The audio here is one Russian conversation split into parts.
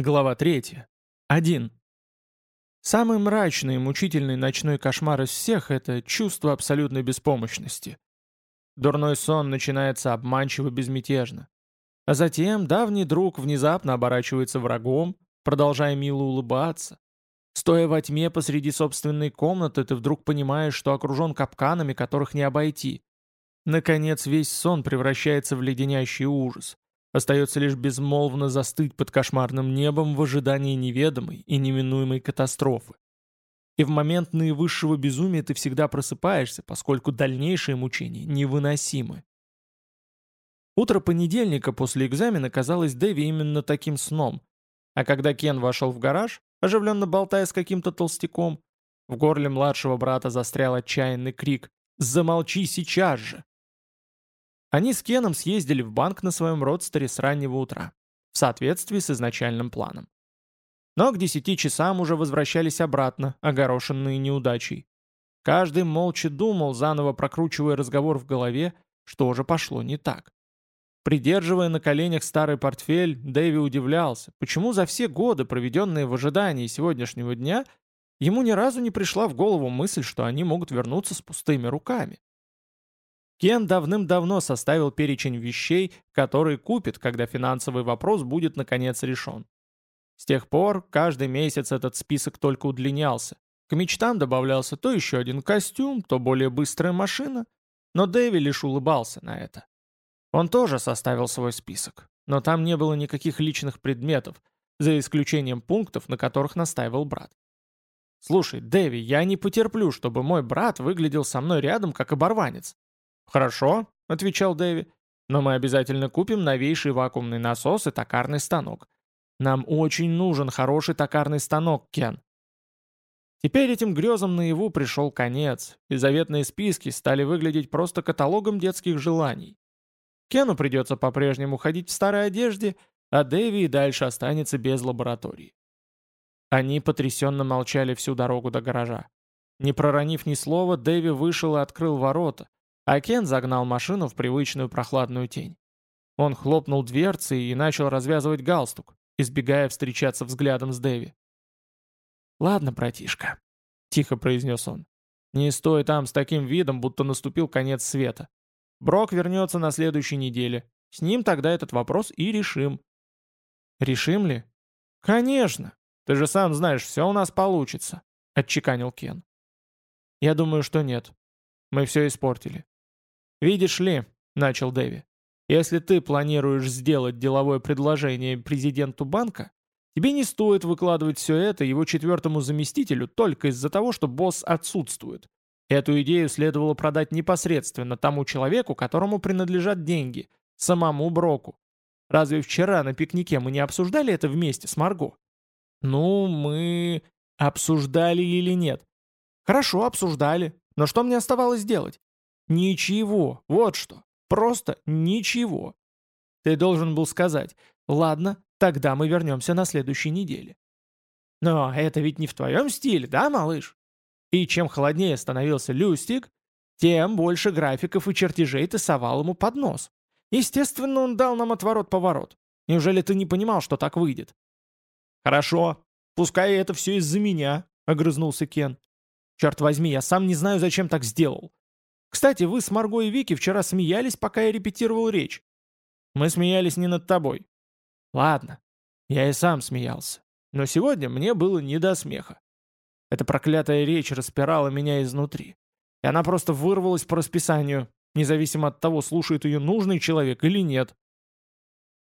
Глава 3. 1. Самый мрачный и мучительный ночной кошмар из всех — это чувство абсолютной беспомощности. Дурной сон начинается обманчиво безмятежно. А затем давний друг внезапно оборачивается врагом, продолжая мило улыбаться. Стоя во тьме посреди собственной комнаты, ты вдруг понимаешь, что окружен капканами, которых не обойти. Наконец весь сон превращается в леденящий ужас — Остается лишь безмолвно застыть под кошмарным небом в ожидании неведомой и неминуемой катастрофы. И в момент наивысшего безумия ты всегда просыпаешься, поскольку дальнейшие мучения невыносимы. Утро понедельника после экзамена казалось Дэви именно таким сном. А когда Кен вошел в гараж, оживленно болтая с каким-то толстяком, в горле младшего брата застрял отчаянный крик «Замолчи сейчас же!» Они с Кеном съездили в банк на своем родстере с раннего утра, в соответствии с изначальным планом. Но к десяти часам уже возвращались обратно, огорошенные неудачей. Каждый молча думал, заново прокручивая разговор в голове, что же пошло не так. Придерживая на коленях старый портфель, Дэви удивлялся, почему за все годы, проведенные в ожидании сегодняшнего дня, ему ни разу не пришла в голову мысль, что они могут вернуться с пустыми руками. Кен давным-давно составил перечень вещей, которые купит, когда финансовый вопрос будет наконец решен. С тех пор каждый месяц этот список только удлинялся. К мечтам добавлялся то еще один костюм, то более быстрая машина. Но Дэви лишь улыбался на это. Он тоже составил свой список, но там не было никаких личных предметов, за исключением пунктов, на которых настаивал брат. «Слушай, Дэви, я не потерплю, чтобы мой брат выглядел со мной рядом, как оборванец. «Хорошо», — отвечал Дэви, — «но мы обязательно купим новейший вакуумный насос и токарный станок. Нам очень нужен хороший токарный станок, Кен». Теперь этим грезам наяву пришел конец, и заветные списки стали выглядеть просто каталогом детских желаний. Кену придется по-прежнему ходить в старой одежде, а Дэви и дальше останется без лаборатории. Они потрясенно молчали всю дорогу до гаража. Не проронив ни слова, Дэви вышел и открыл ворота, а Кен загнал машину в привычную прохладную тень. Он хлопнул дверцей и начал развязывать галстук, избегая встречаться взглядом с Дэви. «Ладно, братишка», — тихо произнес он. «Не стой там с таким видом, будто наступил конец света. Брок вернется на следующей неделе. С ним тогда этот вопрос и решим». «Решим ли?» «Конечно! Ты же сам знаешь, все у нас получится», — отчеканил Кен. «Я думаю, что нет. Мы все испортили. «Видишь ли», — начал Дэви, «если ты планируешь сделать деловое предложение президенту банка, тебе не стоит выкладывать все это его четвертому заместителю только из-за того, что босс отсутствует. Эту идею следовало продать непосредственно тому человеку, которому принадлежат деньги, самому Броку. Разве вчера на пикнике мы не обсуждали это вместе с Марго? Ну, мы... Обсуждали или нет? Хорошо, обсуждали. Но что мне оставалось делать? Ничего, вот что. Просто ничего. Ты должен был сказать, ладно, тогда мы вернемся на следующей неделе. Но это ведь не в твоем стиле, да, малыш? И чем холоднее становился Люстик, тем больше графиков и чертежей ты совал ему под нос. Естественно, он дал нам отворот-поворот. Неужели ты не понимал, что так выйдет? Хорошо, пускай это все из-за меня, огрызнулся Кен. Черт возьми, я сам не знаю, зачем так сделал. Кстати, вы с Марго и Вики вчера смеялись, пока я репетировал речь. Мы смеялись не над тобой. Ладно, я и сам смеялся. Но сегодня мне было не до смеха. Эта проклятая речь распирала меня изнутри. И она просто вырвалась по расписанию, независимо от того, слушает ее нужный человек или нет.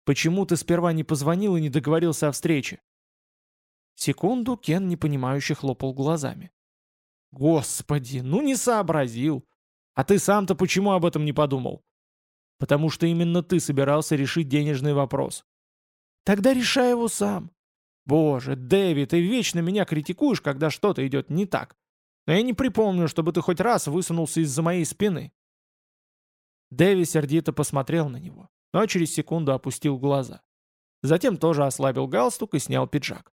Почему ты сперва не позвонил и не договорился о встрече? Секунду Кен непонимающе хлопал глазами. Господи, ну не сообразил. А ты сам-то почему об этом не подумал? Потому что именно ты собирался решить денежный вопрос. Тогда решай его сам. Боже, Дэвид, ты вечно меня критикуешь, когда что-то идет не так. Но я не припомню, чтобы ты хоть раз высунулся из-за моей спины. Дэви сердито посмотрел на него, но через секунду опустил глаза. Затем тоже ослабил галстук и снял пиджак.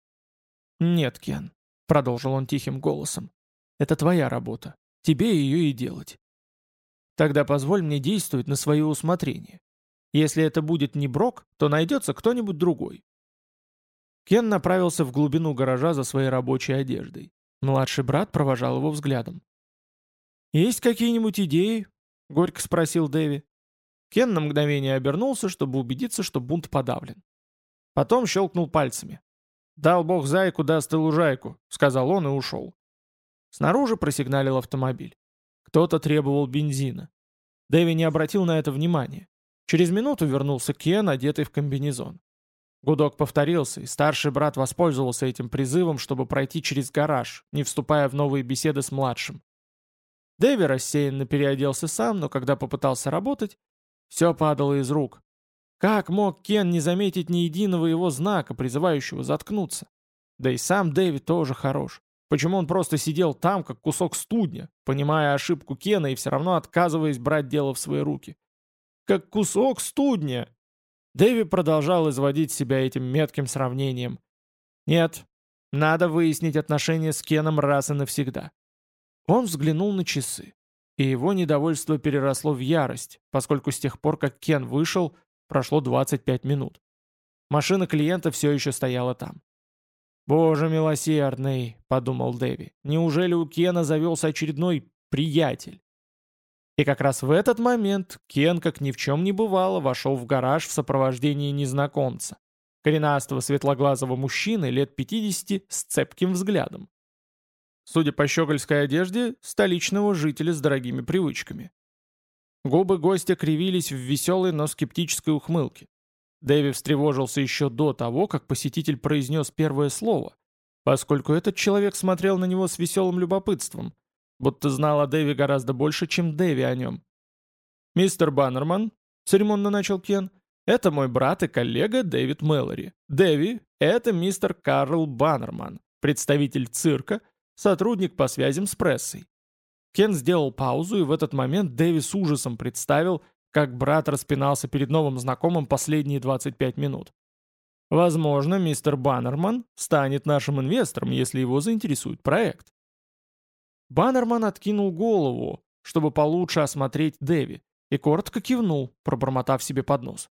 «Нет, Кен», — продолжил он тихим голосом, — «это твоя работа. Тебе ее и делать. Тогда позволь мне действовать на свое усмотрение. Если это будет не Брок, то найдется кто-нибудь другой. Кен направился в глубину гаража за своей рабочей одеждой. Младший брат провожал его взглядом. «Есть какие-нибудь идеи?» — горько спросил Дэви. Кен на мгновение обернулся, чтобы убедиться, что бунт подавлен. Потом щелкнул пальцами. «Дал бог зайку, даст и лужайку», — сказал он и ушел. Снаружи просигналил автомобиль. Кто-то требовал бензина. Дэви не обратил на это внимания. Через минуту вернулся Кен, одетый в комбинезон. Гудок повторился, и старший брат воспользовался этим призывом, чтобы пройти через гараж, не вступая в новые беседы с младшим. Дэви рассеянно переоделся сам, но когда попытался работать, все падало из рук. Как мог Кен не заметить ни единого его знака, призывающего заткнуться? Да и сам Дэви тоже хорош. Почему он просто сидел там, как кусок студня, понимая ошибку Кена и все равно отказываясь брать дело в свои руки? Как кусок студня! Дэви продолжал изводить себя этим метким сравнением. Нет, надо выяснить отношения с Кеном раз и навсегда. Он взглянул на часы, и его недовольство переросло в ярость, поскольку с тех пор, как Кен вышел, прошло 25 минут. Машина клиента все еще стояла там. «Боже милосердный», — подумал Дэви, — «неужели у Кена завелся очередной приятель?» И как раз в этот момент Кен, как ни в чем не бывало, вошел в гараж в сопровождении незнакомца. Коренастого светлоглазого мужчины лет 50 с цепким взглядом. Судя по щегольской одежде, столичного жителя с дорогими привычками. Губы гостя кривились в веселой, но скептической ухмылке. Дэви встревожился еще до того, как посетитель произнес первое слово, поскольку этот человек смотрел на него с веселым любопытством, будто знал о Дэви гораздо больше, чем Дэви о нем. «Мистер Баннерман», — церемонно начал Кен, — «это мой брат и коллега Дэвид Мэлори. Дэви — это мистер Карл Баннерман, представитель цирка, сотрудник по связям с прессой. Кен сделал паузу, и в этот момент Дэви с ужасом представил, как брат распинался перед новым знакомым последние 25 минут. Возможно, мистер Баннерман станет нашим инвестором, если его заинтересует проект. Баннерман откинул голову, чтобы получше осмотреть Дэви, и коротко кивнул, пробормотав себе под нос.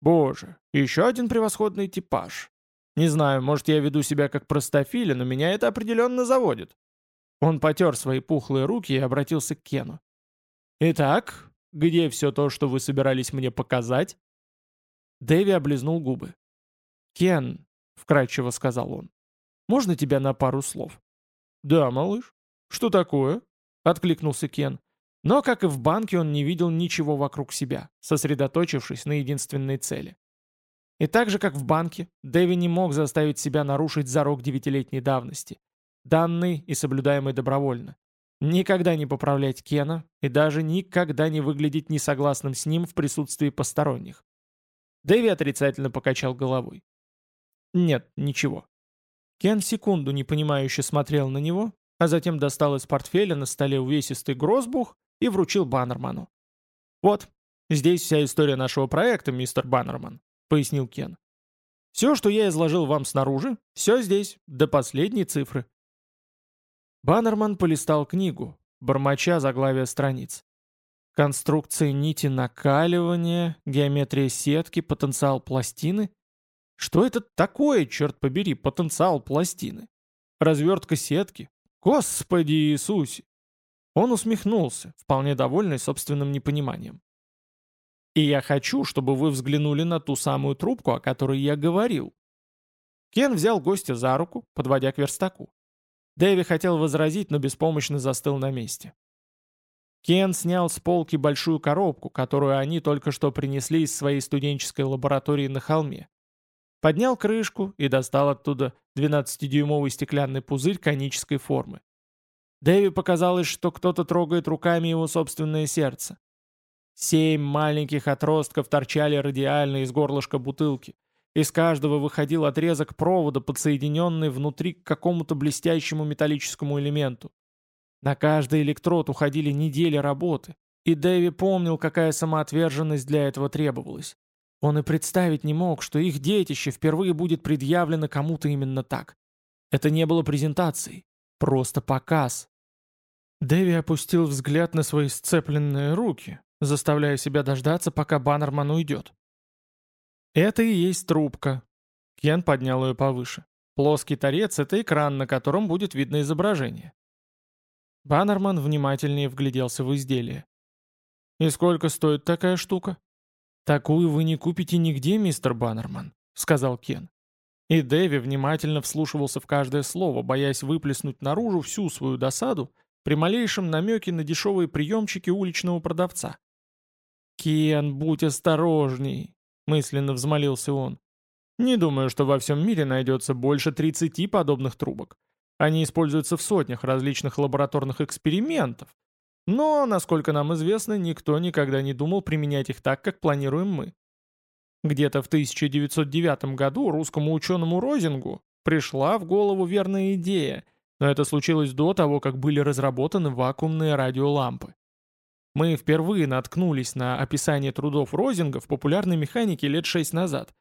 «Боже, еще один превосходный типаж. Не знаю, может, я веду себя как простофиля, но меня это определенно заводит». Он потер свои пухлые руки и обратился к Кену. «Итак, где все то, что вы собирались мне показать?» Дэви облизнул губы. «Кен», — вкратчиво сказал он, — «можно тебя на пару слов?» «Да, малыш. Что такое?» — откликнулся Кен. Но, как и в банке, он не видел ничего вокруг себя, сосредоточившись на единственной цели. И так же, как в банке, Дэви не мог заставить себя нарушить зарок девятилетней давности данный и соблюдаемый добровольно. Никогда не поправлять Кена и даже никогда не выглядеть несогласным с ним в присутствии посторонних. Дэви отрицательно покачал головой. Нет, ничего. Кен секунду непонимающе смотрел на него, а затем достал из портфеля на столе увесистый грозбух и вручил Баннерману. «Вот, здесь вся история нашего проекта, мистер Баннерман», — пояснил Кен. «Все, что я изложил вам снаружи, все здесь, до последней цифры. Баннерман полистал книгу, бормоча заглавия страниц. Конструкции нити накаливания, геометрия сетки, потенциал пластины. Что это такое, черт побери, потенциал пластины? Развертка сетки? Господи Иисусе! Он усмехнулся, вполне довольный собственным непониманием. «И я хочу, чтобы вы взглянули на ту самую трубку, о которой я говорил». Кен взял гостя за руку, подводя к верстаку. Дэви хотел возразить, но беспомощно застыл на месте. Кен снял с полки большую коробку, которую они только что принесли из своей студенческой лаборатории на холме. Поднял крышку и достал оттуда 12-дюймовый стеклянный пузырь конической формы. Дэви показалось, что кто-то трогает руками его собственное сердце. Семь маленьких отростков торчали радиально из горлышка бутылки. Из каждого выходил отрезок провода, подсоединенный внутри к какому-то блестящему металлическому элементу. На каждый электрод уходили недели работы, и Дэви помнил, какая самоотверженность для этого требовалась. Он и представить не мог, что их детище впервые будет предъявлено кому-то именно так. Это не было презентацией, просто показ. Дэви опустил взгляд на свои сцепленные руки, заставляя себя дождаться, пока Баннерман уйдет. «Это и есть трубка». Кен поднял ее повыше. Плоский торец — это экран, на котором будет видно изображение. Баннерман внимательнее вгляделся в изделие. «И сколько стоит такая штука?» «Такую вы не купите нигде, мистер Баннерман», — сказал Кен. И Дэви внимательно вслушивался в каждое слово, боясь выплеснуть наружу всю свою досаду при малейшем намеке на дешевые приемчики уличного продавца. «Кен, будь осторожней», — мысленно взмолился он. «Не думаю, что во всем мире найдется больше 30 подобных трубок. Они используются в сотнях различных лабораторных экспериментов. Но, насколько нам известно, никто никогда не думал применять их так, как планируем мы. Где-то в 1909 году русскому ученому Розингу пришла в голову верная идея, но это случилось до того, как были разработаны вакуумные радиолампы. Мы впервые наткнулись на описание трудов Розинга в популярной механике лет шесть назад,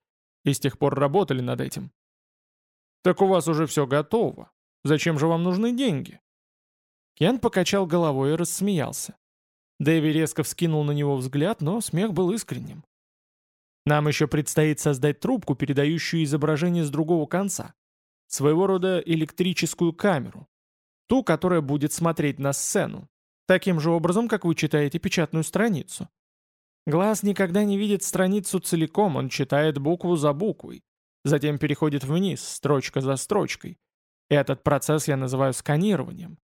и с тех пор работали над этим. «Так у вас уже все готово. Зачем же вам нужны деньги?» Кен покачал головой и рассмеялся. Дэви резко вскинул на него взгляд, но смех был искренним. Нам еще предстоит создать трубку, передающую изображение с другого конца. Своего рода электрическую камеру. Ту, которая будет смотреть на сцену. Таким же образом, как вы читаете печатную страницу. Глаз никогда не видит страницу целиком, он читает букву за буквой. Затем переходит вниз, строчка за строчкой. Этот процесс я называю сканированием.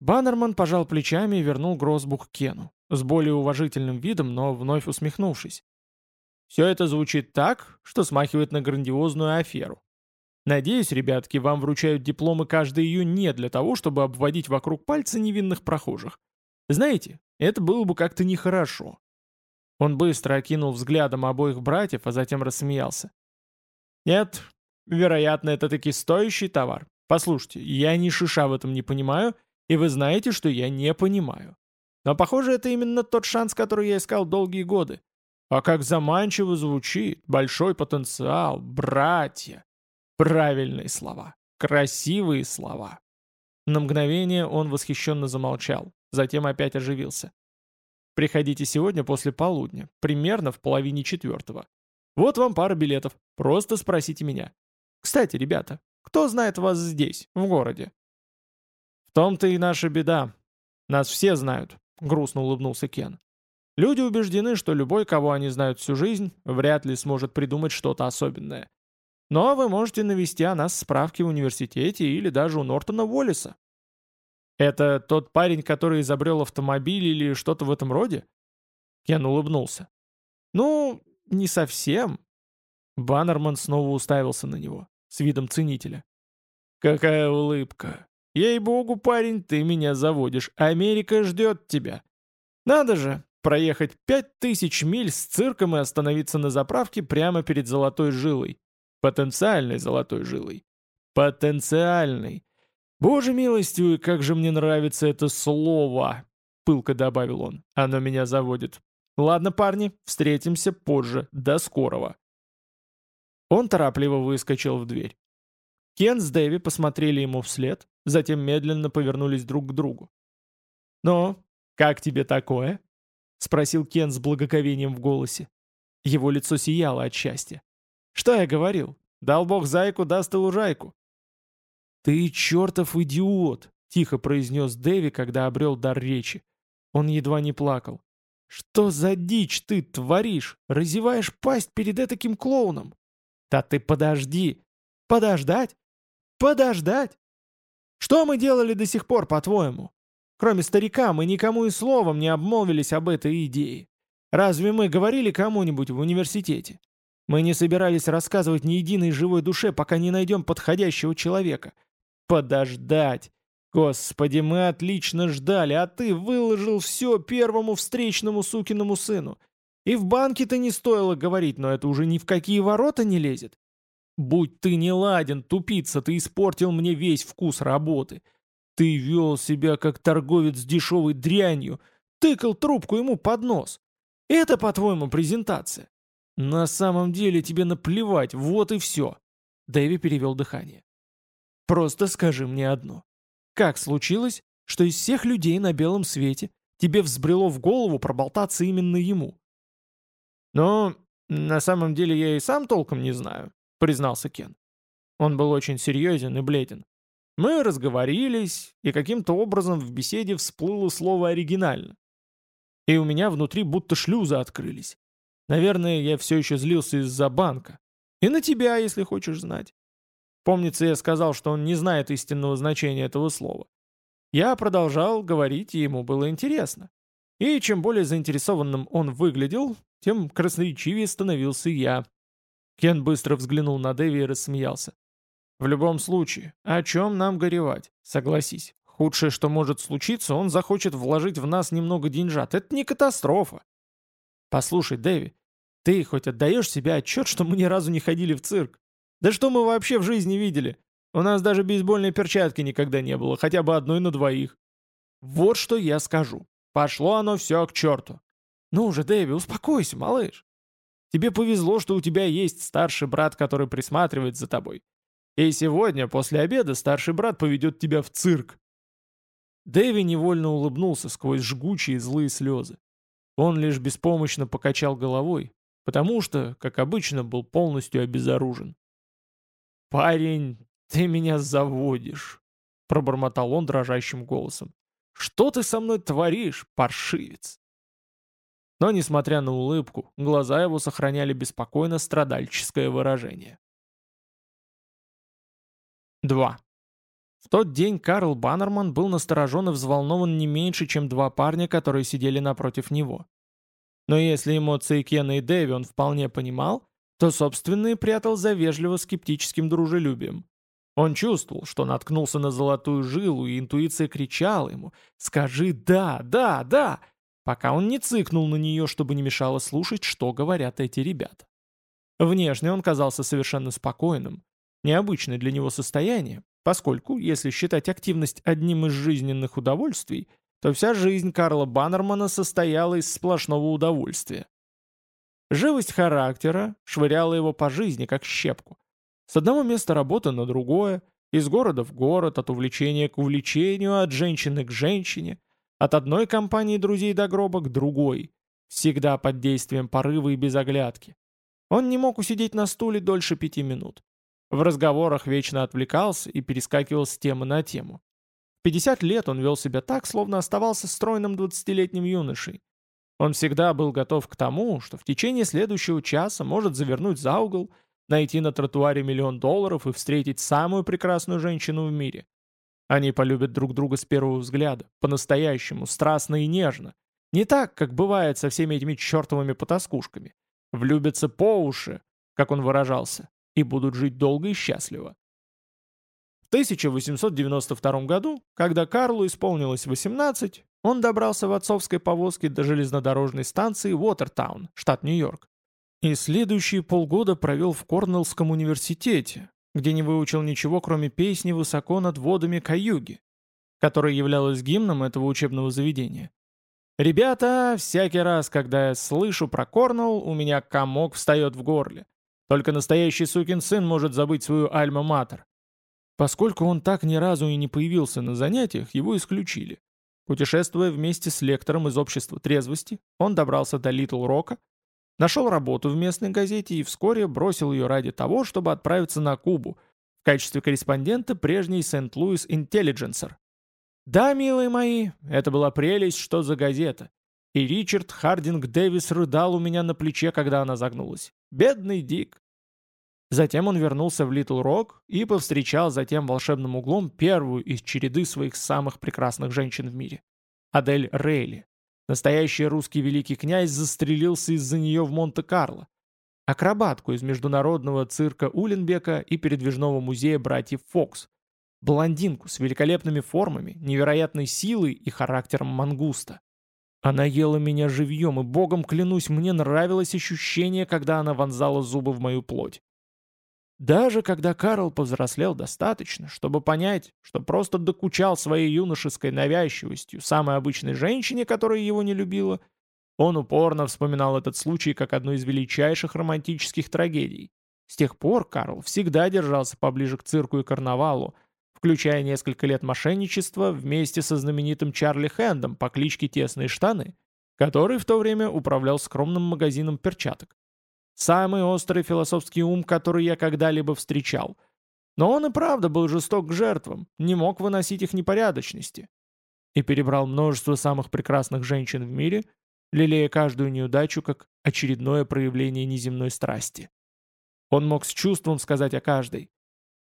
Баннерман пожал плечами и вернул Грозбух Кену, с более уважительным видом, но вновь усмехнувшись. Все это звучит так, что смахивает на грандиозную аферу. Надеюсь, ребятки, вам вручают дипломы каждый июнь не для того, чтобы обводить вокруг пальца невинных прохожих. Знаете, это было бы как-то нехорошо. Он быстро окинул взглядом обоих братьев, а затем рассмеялся. Нет, вероятно, это таки стоящий товар. Послушайте, я ни шиша в этом не понимаю, и вы знаете, что я не понимаю. Но похоже, это именно тот шанс, который я искал долгие годы. А как заманчиво звучит, большой потенциал, братья. Правильные слова, красивые слова. На мгновение он восхищенно замолчал, затем опять оживился. Приходите сегодня после полудня, примерно в половине четвертого. Вот вам пара билетов, просто спросите меня. Кстати, ребята, кто знает вас здесь, в городе? В том-то и наша беда. Нас все знают, грустно улыбнулся Кен. Люди убеждены, что любой, кого они знают всю жизнь, вряд ли сможет придумать что-то особенное. Но вы можете навести о нас справки в университете или даже у Нортона Уоллиса. Это тот парень, который изобрел автомобиль или что-то в этом роде? Кен улыбнулся. Ну, не совсем. Баннерман снова уставился на него, с видом ценителя. Какая улыбка. Ей-богу, парень, ты меня заводишь. Америка ждет тебя. Надо же, проехать пять тысяч миль с цирком и остановиться на заправке прямо перед золотой жилой. Потенциальной золотой жилой. Потенциальной. Боже милостивый, как же мне нравится это слово, пылко добавил он. Оно меня заводит. Ладно, парни, встретимся позже. До скорого. Он торопливо выскочил в дверь. Кен с Дэви посмотрели ему вслед, затем медленно повернулись друг к другу. «Ну, как тебе такое?» — спросил Кен с благоговением в голосе. Его лицо сияло от счастья. «Что я говорил? Дал бог зайку, даст и лужайку». «Ты чертов идиот!» — тихо произнес Дэви, когда обрел дар речи. Он едва не плакал. «Что за дичь ты творишь? Разеваешь пасть перед этаким клоуном?» «Да ты подожди!» «Подождать? Подождать? Что мы делали до сих пор, по-твоему? Кроме старика, мы никому и словом не обмолвились об этой идее. Разве мы говорили кому-нибудь в университете? Мы не собирались рассказывать ни единой живой душе, пока не найдем подходящего человека. Подождать. Господи, мы отлично ждали, а ты выложил все первому встречному сукиному сыну. И в банке-то не стоило говорить, но это уже ни в какие ворота не лезет. Будь ты не ладен, тупица, ты испортил мне весь вкус работы. Ты вел себя как торговец с дешевой дрянью, тыкал трубку ему под нос. Это, по-твоему, презентация? На самом деле тебе наплевать, вот и все. Дэви перевел дыхание. Просто скажи мне одно. Как случилось, что из всех людей на белом свете тебе взбрело в голову проболтаться именно ему? Но на самом деле я и сам толком не знаю, признался Кен. Он был очень серьезен и бледен. Мы разговорились, и каким-то образом в беседе всплыло слово «оригинально». И у меня внутри будто шлюзы открылись. Наверное, я все еще злился из-за банка. И на тебя, если хочешь знать. Помнится, я сказал, что он не знает истинного значения этого слова. Я продолжал говорить, и ему было интересно. И чем более заинтересованным он выглядел, тем красноречивее становился я. Кен быстро взглянул на Дэви и рассмеялся. «В любом случае, о чем нам горевать? Согласись, худшее, что может случиться, он захочет вложить в нас немного деньжат. Это не катастрофа». «Послушай, Дэви, ты хоть отдаешь себе отчет, что мы ни разу не ходили в цирк? Да что мы вообще в жизни видели? У нас даже бейсбольной перчатки никогда не было, хотя бы одной на двоих. Вот что я скажу. Пошло оно все к черту. Ну же, Дэви, успокойся, малыш. Тебе повезло, что у тебя есть старший брат, который присматривает за тобой. И сегодня, после обеда, старший брат поведет тебя в цирк. Дэви невольно улыбнулся сквозь жгучие злые слезы. Он лишь беспомощно покачал головой, потому что, как обычно, был полностью обезоружен. «Парень, ты меня заводишь», — пробормотал он дрожащим голосом. «Что ты со мной творишь, паршивец?» Но, несмотря на улыбку, глаза его сохраняли беспокойно страдальческое выражение. 2. В тот день Карл Баннерман был насторожен и взволнован не меньше, чем два парня, которые сидели напротив него. Но если эмоции Кена и Дэви он вполне понимал, то собственные прятал за вежливо-скептическим дружелюбием. Он чувствовал, что наткнулся на золотую жилу, и интуиция кричала ему «Скажи «да, да, да», пока он не цыкнул на нее, чтобы не мешало слушать, что говорят эти ребята. Внешне он казался совершенно спокойным, необычное для него состояние, поскольку, если считать активность одним из жизненных удовольствий, то вся жизнь Карла Баннермана состояла из сплошного удовольствия. Живость характера швыряла его по жизни, как щепку. С одного места работы на другое, из города в город, от увлечения к увлечению, от женщины к женщине, от одной компании друзей до гроба к другой, всегда под действием порыва и без оглядки. Он не мог усидеть на стуле дольше пяти минут. В разговорах вечно отвлекался и перескакивал с темы на тему. В 50 лет он вел себя так, словно оставался стройным 20-летним юношей. Он всегда был готов к тому, что в течение следующего часа может завернуть за угол, найти на тротуаре миллион долларов и встретить самую прекрасную женщину в мире. Они полюбят друг друга с первого взгляда, по-настоящему, страстно и нежно. Не так, как бывает со всеми этими чертовыми потаскушками. Влюбятся по уши, как он выражался, и будут жить долго и счастливо. В 1892 году, когда Карлу исполнилось 18, он добрался в отцовской повозке до железнодорожной станции Уотертаун, штат Нью-Йорк. И следующие полгода провел в Корнеллском университете, где не выучил ничего, кроме песни высоко над водами Каюги, которая являлась гимном этого учебного заведения. «Ребята, всякий раз, когда я слышу про Корнелл, у меня комок встает в горле. Только настоящий сукин сын может забыть свою альма-матер. Поскольку он так ни разу и не появился на занятиях, его исключили. Путешествуя вместе с лектором из общества трезвости, он добрался до Литл Рока, нашел работу в местной газете и вскоре бросил ее ради того, чтобы отправиться на Кубу в качестве корреспондента прежней Сент-Луис Интеллидженсер. Да, милые мои, это была прелесть, что за газета. И Ричард Хардинг Дэвис рыдал у меня на плече, когда она загнулась. Бедный Дик. Затем он вернулся в Литл Рок и повстречал за тем волшебным углом первую из череды своих самых прекрасных женщин в мире. Адель Рейли. Настоящий русский великий князь застрелился из-за нее в Монте-Карло. Акробатку из международного цирка Уленбека и передвижного музея братьев Фокс. Блондинку с великолепными формами, невероятной силой и характером мангуста. Она ела меня живьем, и богом клянусь, мне нравилось ощущение, когда она вонзала зубы в мою плоть. Даже когда Карл повзрослел достаточно, чтобы понять, что просто докучал своей юношеской навязчивостью самой обычной женщине, которая его не любила, он упорно вспоминал этот случай как одну из величайших романтических трагедий. С тех пор Карл всегда держался поближе к цирку и карнавалу, включая несколько лет мошенничества вместе со знаменитым Чарли Хэндом по кличке Тесные Штаны, который в то время управлял скромным магазином перчаток. Самый острый философский ум, который я когда-либо встречал. Но он и правда был жесток к жертвам, не мог выносить их непорядочности. И перебрал множество самых прекрасных женщин в мире, лелея каждую неудачу как очередное проявление неземной страсти. Он мог с чувством сказать о каждой.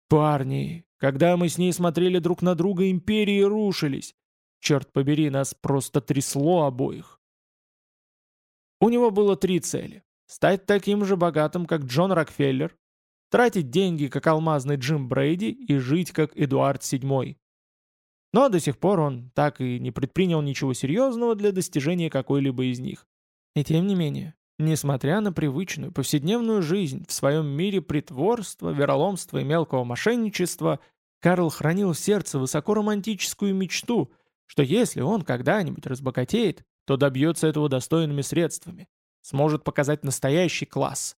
«Парни, когда мы с ней смотрели друг на друга, империи рушились. Черт побери, нас просто трясло обоих». У него было три цели. Стать таким же богатым, как Джон Рокфеллер, тратить деньги, как алмазный Джим Брейди, и жить, как Эдуард VII. Но до сих пор он так и не предпринял ничего серьезного для достижения какой-либо из них. И тем не менее, несмотря на привычную повседневную жизнь в своем мире притворства, вероломства и мелкого мошенничества, Карл хранил в сердце высокоромантическую мечту, что если он когда-нибудь разбогатеет, то добьется этого достойными средствами, сможет показать настоящий класс.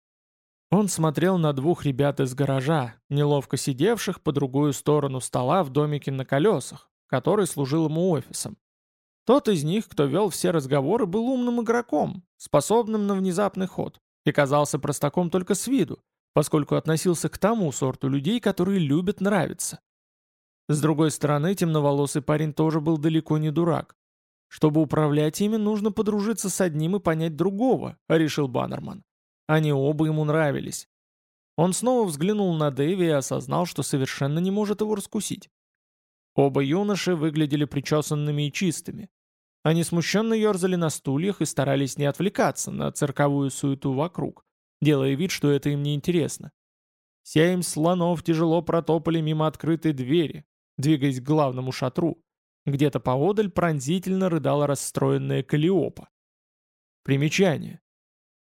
Он смотрел на двух ребят из гаража, неловко сидевших по другую сторону стола в домике на колесах, который служил ему офисом. Тот из них, кто вел все разговоры, был умным игроком, способным на внезапный ход, и казался простаком только с виду, поскольку относился к тому сорту людей, которые любят нравиться. С другой стороны, темноволосый парень тоже был далеко не дурак. Чтобы управлять ими, нужно подружиться с одним и понять другого, решил Баннерман. Они оба ему нравились. Он снова взглянул на Дэви и осознал, что совершенно не может его раскусить. Оба юноши выглядели причесанными и чистыми. Они смущенно ерзали на стульях и старались не отвлекаться на цирковую суету вокруг, делая вид, что это им не интересно. Семь слонов тяжело протопали мимо открытой двери, двигаясь к главному шатру. Где-то поодаль пронзительно рыдала расстроенная Калиопа. Примечание.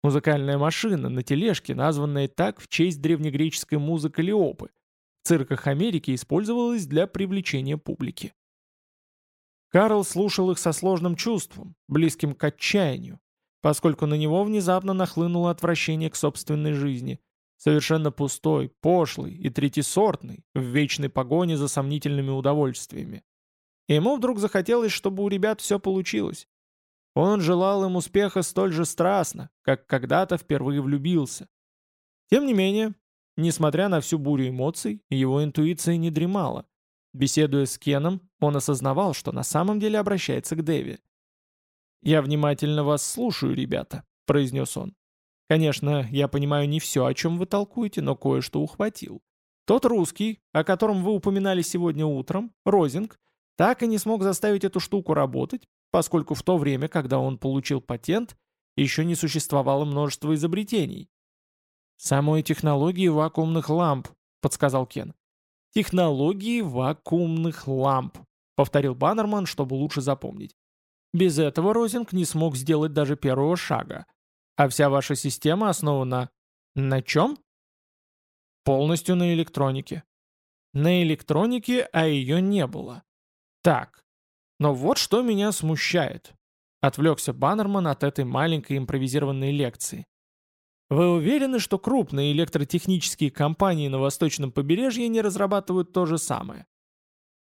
Музыкальная машина на тележке, названная так в честь древнегреческой музы Калиопы, в цирках Америки использовалась для привлечения публики. Карл слушал их со сложным чувством, близким к отчаянию, поскольку на него внезапно нахлынуло отвращение к собственной жизни, совершенно пустой, пошлый и третисортный, в вечной погоне за сомнительными удовольствиями. Ему вдруг захотелось, чтобы у ребят все получилось. Он желал им успеха столь же страстно, как когда-то впервые влюбился. Тем не менее, Несмотря на всю бурю эмоций, его интуиция не дремала. Беседуя с Кеном, он осознавал, что на самом деле обращается к Дэви. «Я внимательно вас слушаю, ребята», — произнес он. «Конечно, я понимаю не все, о чем вы толкуете, но кое-что ухватил. Тот русский, о котором вы упоминали сегодня утром, Розинг, так и не смог заставить эту штуку работать, поскольку в то время, когда он получил патент, еще не существовало множество изобретений. «Самой технологии вакуумных ламп», — подсказал Кен. «Технологии вакуумных ламп», — повторил Баннерман, чтобы лучше запомнить. «Без этого Розинг не смог сделать даже первого шага. А вся ваша система основана на чем?» «Полностью на электронике». «На электронике, а ее не было». «Так, но вот что меня смущает», — отвлекся Баннерман от этой маленькой импровизированной лекции. Вы уверены, что крупные электротехнические компании на восточном побережье не разрабатывают то же самое?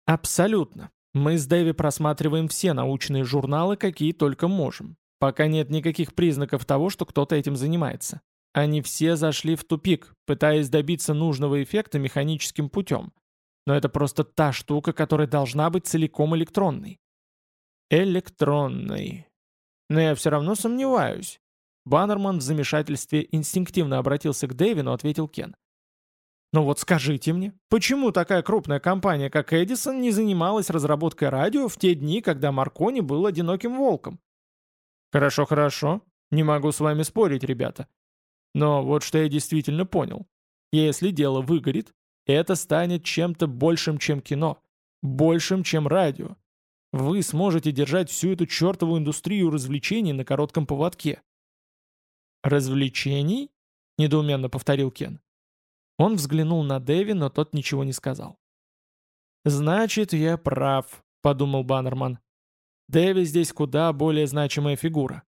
Абсолютно. Мы с Дэви просматриваем все научные журналы, какие только можем. Пока нет никаких признаков того, что кто-то этим занимается. Они все зашли в тупик, пытаясь добиться нужного эффекта механическим путем. Но это просто та штука, которая должна быть целиком электронной. Электронной. Но я все равно сомневаюсь. Баннерман в замешательстве инстинктивно обратился к Дэви, но ответил Кен. «Ну вот скажите мне, почему такая крупная компания, как Эдисон, не занималась разработкой радио в те дни, когда Маркони был одиноким волком?» «Хорошо, хорошо. Не могу с вами спорить, ребята. Но вот что я действительно понял. Если дело выгорит, это станет чем-то большим, чем кино, большим, чем радио. Вы сможете держать всю эту чертову индустрию развлечений на коротком поводке. «Развлечений?» — недоуменно повторил Кен. Он взглянул на Дэви, но тот ничего не сказал. «Значит, я прав», — подумал Баннерман. «Дэви здесь куда более значимая фигура».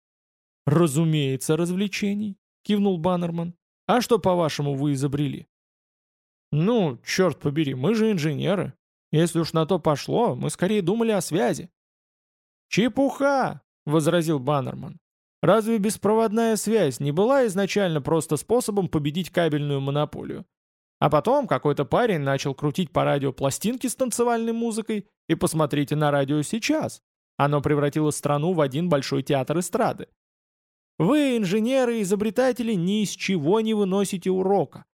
«Разумеется, развлечений», — кивнул Баннерман. «А что, по-вашему, вы изобрели?» «Ну, черт побери, мы же инженеры. Если уж на то пошло, мы скорее думали о связи». «Чепуха!» — возразил Баннерман. Разве беспроводная связь не была изначально просто способом победить кабельную монополию? А потом какой-то парень начал крутить по радио пластинки с танцевальной музыкой, и посмотрите на радио сейчас. Оно превратило страну в один большой театр эстрады. Вы, инженеры и изобретатели, ни из чего не выносите урока.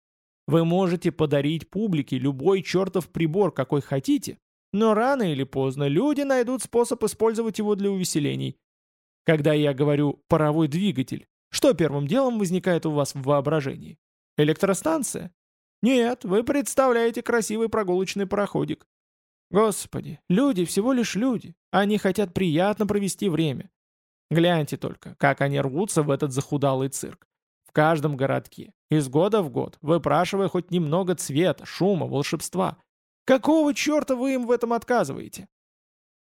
Вы можете подарить публике любой чертов прибор, какой хотите, но рано или поздно люди найдут способ использовать его для увеселений. Когда я говорю «паровой двигатель», что первым делом возникает у вас в воображении? Электростанция? Нет, вы представляете красивый прогулочный пароходик. Господи, люди всего лишь люди. Они хотят приятно провести время. Гляньте только, как они рвутся в этот захудалый цирк. В каждом городке, из года в год, выпрашивая хоть немного цвета, шума, волшебства. Какого черта вы им в этом отказываете?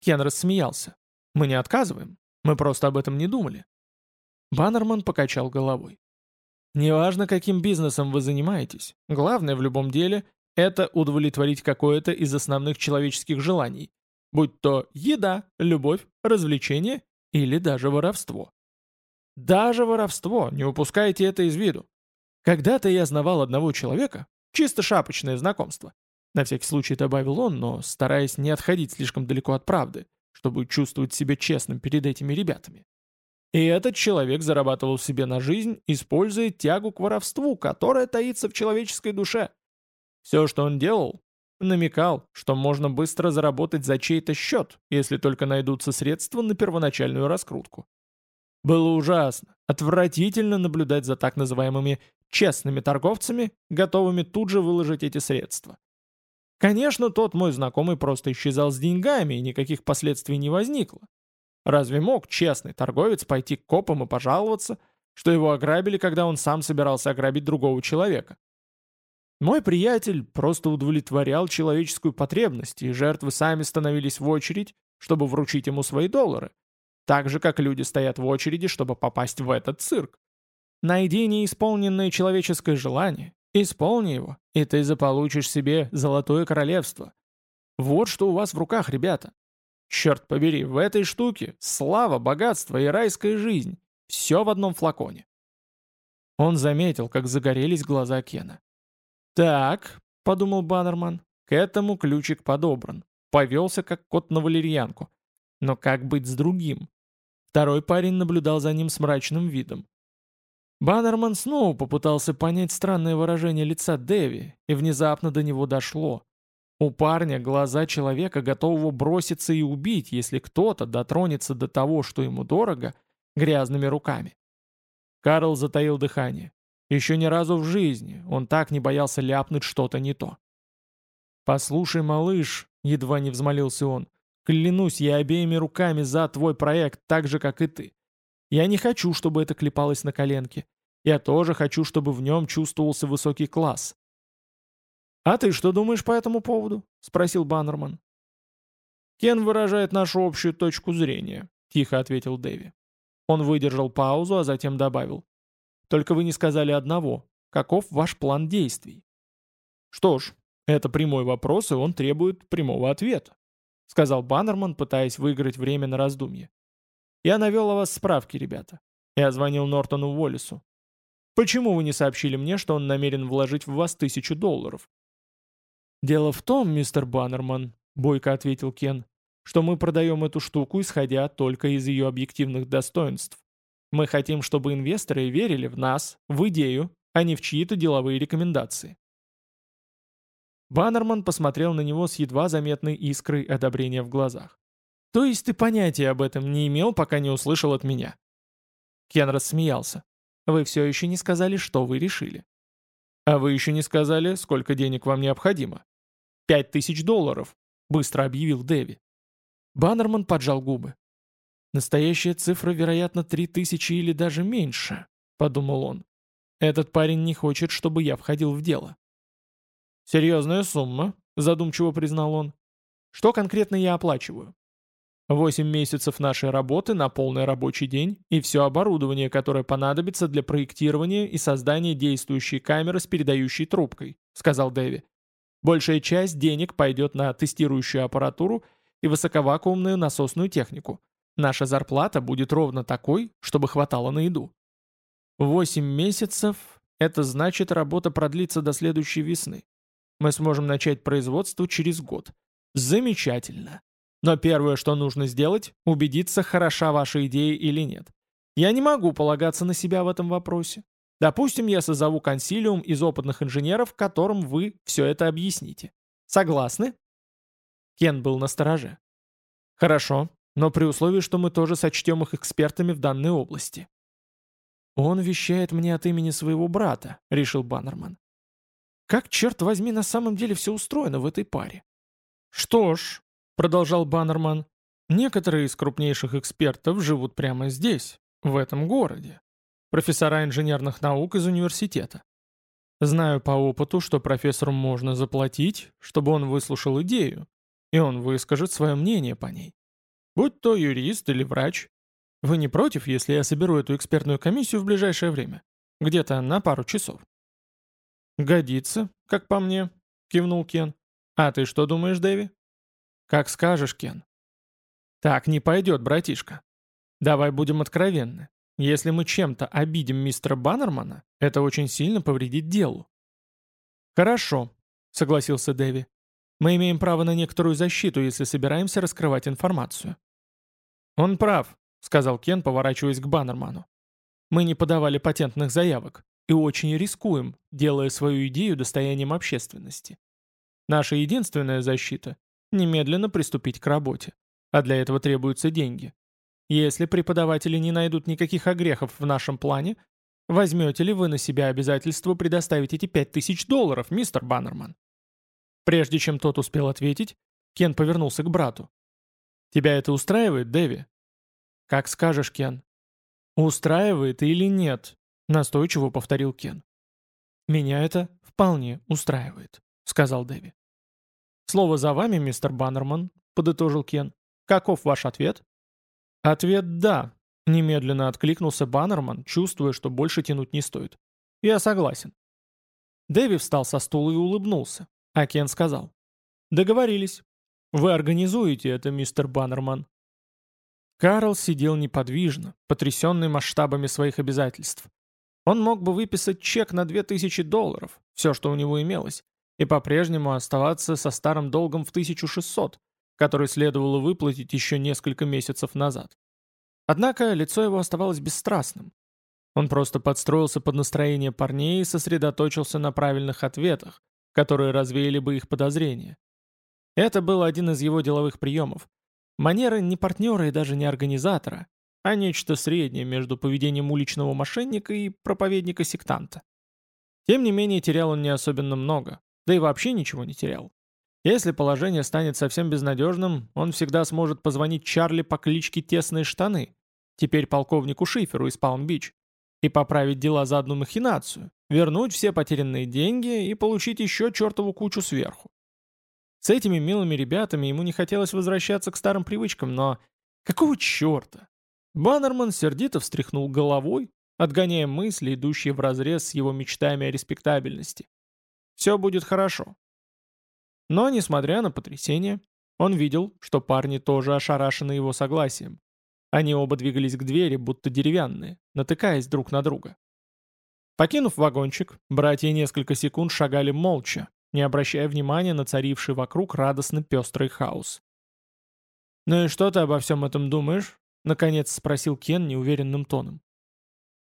Кен рассмеялся. Мы не отказываем. Мы просто об этом не думали. Баннерман покачал головой. Неважно, каким бизнесом вы занимаетесь, главное в любом деле – это удовлетворить какое-то из основных человеческих желаний, будь то еда, любовь, развлечение или даже воровство. Даже воровство, не упускайте это из виду. Когда-то я знавал одного человека, чисто шапочное знакомство. На всякий случай добавил он, но стараясь не отходить слишком далеко от правды, чтобы чувствовать себя честным перед этими ребятами. И этот человек зарабатывал себе на жизнь, используя тягу к воровству, которая таится в человеческой душе. Все, что он делал, намекал, что можно быстро заработать за чей-то счет, если только найдутся средства на первоначальную раскрутку. Было ужасно, отвратительно наблюдать за так называемыми «честными торговцами», готовыми тут же выложить эти средства. Конечно, тот мой знакомый просто исчезал с деньгами, и никаких последствий не возникло. Разве мог честный торговец пойти к копам и пожаловаться, что его ограбили, когда он сам собирался ограбить другого человека? Мой приятель просто удовлетворял человеческую потребность, и жертвы сами становились в очередь, чтобы вручить ему свои доллары. Так же, как люди стоят в очереди, чтобы попасть в этот цирк. Найди неисполненное человеческое желание, исполни его, и ты заполучишь себе золотое королевство. Вот что у вас в руках, ребята. Черт побери, в этой штуке слава, богатство и райская жизнь. Все в одном флаконе. Он заметил, как загорелись глаза Кена. «Так», — подумал Баннерман, — «к этому ключик подобран. Повелся, как кот на валерьянку. Но как быть с другим?» Второй парень наблюдал за ним с мрачным видом. Баннерман снова попытался понять странное выражение лица Дэви, и внезапно до него дошло. У парня глаза человека, готового броситься и убить, если кто-то дотронется до того, что ему дорого, грязными руками. Карл затаил дыхание. Еще ни разу в жизни он так не боялся ляпнуть что-то не то. «Послушай, малыш», — едва не взмолился он, — «клянусь, я обеими руками за твой проект, так же, как и ты. Я не хочу, чтобы это клепалось на коленке. Я тоже хочу, чтобы в нем чувствовался высокий класс». «А ты что думаешь по этому поводу?» — спросил Баннерман. «Кен выражает нашу общую точку зрения», — тихо ответил Дэви. Он выдержал паузу, а затем добавил. Только вы не сказали одного. Каков ваш план действий? Что ж, это прямой вопрос, и он требует прямого ответа, сказал Баннерман, пытаясь выиграть время на раздумье. Я навел о вас справки, ребята. Я звонил Нортону Уоллесу. Почему вы не сообщили мне, что он намерен вложить в вас тысячу долларов? Дело в том, мистер Баннерман, бойко ответил Кен, что мы продаем эту штуку, исходя только из ее объективных достоинств. Мы хотим, чтобы инвесторы верили в нас, в идею, а не в чьи-то деловые рекомендации. Баннерман посмотрел на него с едва заметной искрой одобрения в глазах. «То есть ты понятия об этом не имел, пока не услышал от меня?» Кен рассмеялся. «Вы все еще не сказали, что вы решили». «А вы еще не сказали, сколько денег вам необходимо?» «Пять тысяч долларов», — быстро объявил Дэви. Баннерман поджал губы. Настоящая цифра, вероятно, три тысячи или даже меньше, подумал он. Этот парень не хочет, чтобы я входил в дело. Серьезная сумма, задумчиво признал он. Что конкретно я оплачиваю? Восемь месяцев нашей работы на полный рабочий день и все оборудование, которое понадобится для проектирования и создания действующей камеры с передающей трубкой, сказал Дэви. Большая часть денег пойдет на тестирующую аппаратуру и высоковакуумную насосную технику. наша зарплата будет ровно такой, чтобы хватало на еду. Восемь месяцев – это значит, работа продлится до следующей весны. Мы сможем начать производство через год. Замечательно. Но первое, что нужно сделать – убедиться, хороша ваша идея или нет. Я не могу полагаться на себя в этом вопросе. Допустим, я созову консилиум из опытных инженеров, которым вы все это объясните. Согласны? Кен был на стороже. Хорошо, но при условии, что мы тоже сочтем их экспертами в данной области. «Он вещает мне от имени своего брата», — решил Баннерман. «Как, черт возьми, на самом деле все устроено в этой паре?» «Что ж», — продолжал Баннерман, «некоторые из крупнейших экспертов живут прямо здесь, в этом городе. Профессора инженерных наук из университета. Знаю по опыту, что профессору можно заплатить, чтобы он выслушал идею, и он выскажет свое мнение по ней. Будь то юрист или врач. Вы не против, если я соберу эту экспертную комиссию в ближайшее время? Где-то на пару часов. «Годится, как по мне», — кивнул Кен. «А ты что думаешь, Дэви?» «Как скажешь, Кен». «Так не пойдет, братишка. Давай будем откровенны. Если мы чем-то обидим мистера Баннермана, это очень сильно повредит делу». «Хорошо», — согласился Дэви. Мы имеем право на некоторую защиту, если собираемся раскрывать информацию». «Он прав», — сказал Кен, поворачиваясь к Баннерману. «Мы не подавали патентных заявок и очень рискуем, делая свою идею достоянием общественности. Наша единственная защита — немедленно приступить к работе, а для этого требуются деньги. Если преподаватели не найдут никаких огрехов в нашем плане, возьмете ли вы на себя обязательство предоставить эти пять тысяч долларов, мистер Баннерман?» Прежде чем тот успел ответить, Кен повернулся к брату. «Тебя это устраивает, Дэви?» «Как скажешь, Кен». «Устраивает или нет?» — настойчиво повторил Кен. «Меня это вполне устраивает», — сказал Дэви. «Слово за вами, мистер Баннерман», — подытожил Кен. «Каков ваш ответ?» «Ответ «да», — немедленно откликнулся Баннерман, чувствуя, что больше тянуть не стоит. «Я согласен». Дэви встал со стула и улыбнулся. А Кен сказал. «Договорились. Вы организуете это, мистер Баннерман». Карл сидел неподвижно, потрясенный масштабами своих обязательств. Он мог бы выписать чек на 2000 долларов, все, что у него имелось, и по-прежнему оставаться со старым долгом в 1600, который следовало выплатить еще несколько месяцев назад. Однако лицо его оставалось бесстрастным. Он просто подстроился под настроение парней и сосредоточился на правильных ответах, которые развеяли бы их подозрения. Это был один из его деловых приемов. Манеры не партнера и даже не организатора, а нечто среднее между поведением уличного мошенника и проповедника-сектанта. Тем не менее, терял он не особенно много, да и вообще ничего не терял. Если положение станет совсем безнадежным, он всегда сможет позвонить Чарли по кличке Тесные Штаны, теперь полковнику Шиферу из Палм-Бич, и поправить дела за одну махинацию, вернуть все потерянные деньги и получить еще чертову кучу сверху. С этими милыми ребятами ему не хотелось возвращаться к старым привычкам, но какого черта? Баннерман сердито встряхнул головой, отгоняя мысли, идущие вразрез с его мечтами о респектабельности. Все будет хорошо. Но, несмотря на потрясение, он видел, что парни тоже ошарашены его согласием. Они оба двигались к двери, будто деревянные, натыкаясь друг на друга. Покинув вагончик, братья несколько секунд шагали молча, не обращая внимания на царивший вокруг радостно пестрый хаос. «Ну и что ты обо всем этом думаешь?» — наконец спросил Кен неуверенным тоном.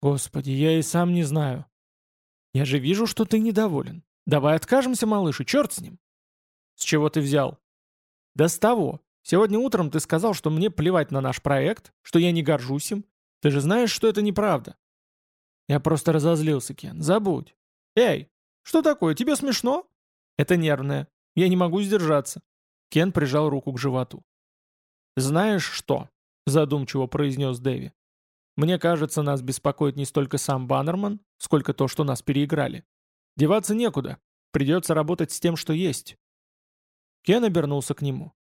«Господи, я и сам не знаю». «Я же вижу, что ты недоволен. Давай откажемся, малыш, и черт с ним». «С чего ты взял?» «Да с того. Сегодня утром ты сказал, что мне плевать на наш проект, что я не горжусь им. Ты же знаешь, что это неправда. Я просто разозлился, Кен. Забудь. Эй, что такое? Тебе смешно? Это нервное. Я не могу сдержаться. Кен прижал руку к животу. «Знаешь что?» — задумчиво произнес Дэви. «Мне кажется, нас беспокоит не столько сам Баннерман, сколько то, что нас переиграли. Деваться некуда. Придется работать с тем, что есть». Кен обернулся к нему.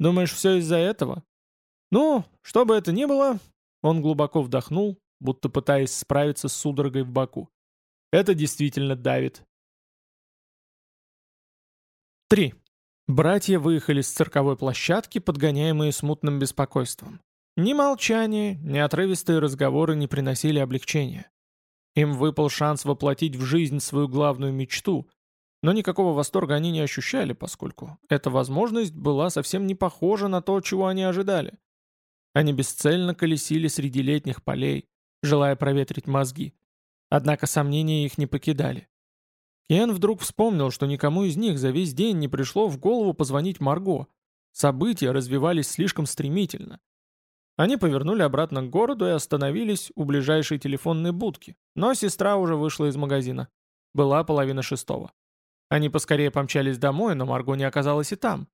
Думаешь, все из-за этого? Ну, что бы это ни было, он глубоко вдохнул, будто пытаясь справиться с судорогой в боку. Это действительно давит. 3. Братья выехали с цирковой площадки, подгоняемые смутным беспокойством. Ни молчание, ни отрывистые разговоры не приносили облегчения. Им выпал шанс воплотить в жизнь свою главную мечту, но никакого восторга они не ощущали, поскольку эта возможность была совсем не похожа на то, чего они ожидали. Они бесцельно колесили среди летних полей, желая проветрить мозги. Однако сомнения их не покидали. Кен вдруг вспомнил, что никому из них за весь день не пришло в голову позвонить Марго. События развивались слишком стремительно. Они повернули обратно к городу и остановились у ближайшей телефонной будки, но сестра уже вышла из магазина. Была половина шестого. Они поскорее помчались домой, но Марго не оказалась и там.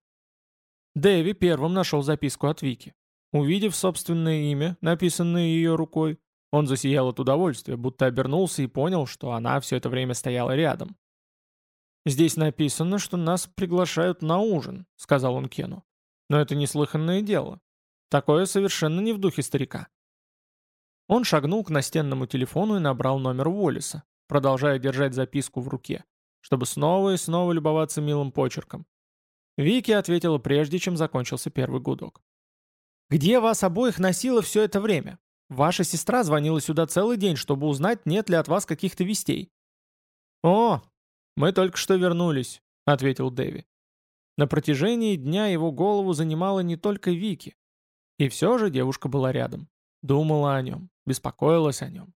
Дэви первым нашел записку от Вики. Увидев собственное имя, написанное ее рукой, он засиял от удовольствия, будто обернулся и понял, что она все это время стояла рядом. «Здесь написано, что нас приглашают на ужин», — сказал он Кену. «Но это неслыханное дело. Такое совершенно не в духе старика». Он шагнул к настенному телефону и набрал номер Уоллиса, продолжая держать записку в руке, чтобы снова и снова любоваться милым почерком. Вики ответила прежде, чем закончился первый гудок. «Где вас обоих носило все это время? Ваша сестра звонила сюда целый день, чтобы узнать, нет ли от вас каких-то вестей». «О, «Мы только что вернулись», — ответил Дэви. На протяжении дня его голову занимала не только Вики. И все же девушка была рядом. Думала о нем, беспокоилась о нем.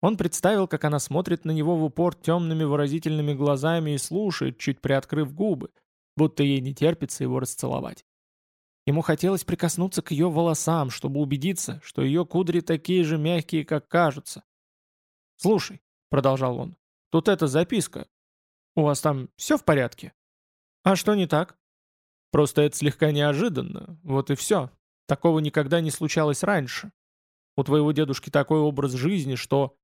Он представил, как она смотрит на него в упор темными выразительными глазами и слушает, чуть приоткрыв губы, будто ей не терпится его расцеловать. Ему хотелось прикоснуться к ее волосам, чтобы убедиться, что ее кудри такие же мягкие, как кажутся. «Слушай», — продолжал он, — «тут эта записка, у вас там все в порядке?» «А что не так?» «Просто это слегка неожиданно, вот и все. Такого никогда не случалось раньше. У твоего дедушки такой образ жизни, что...»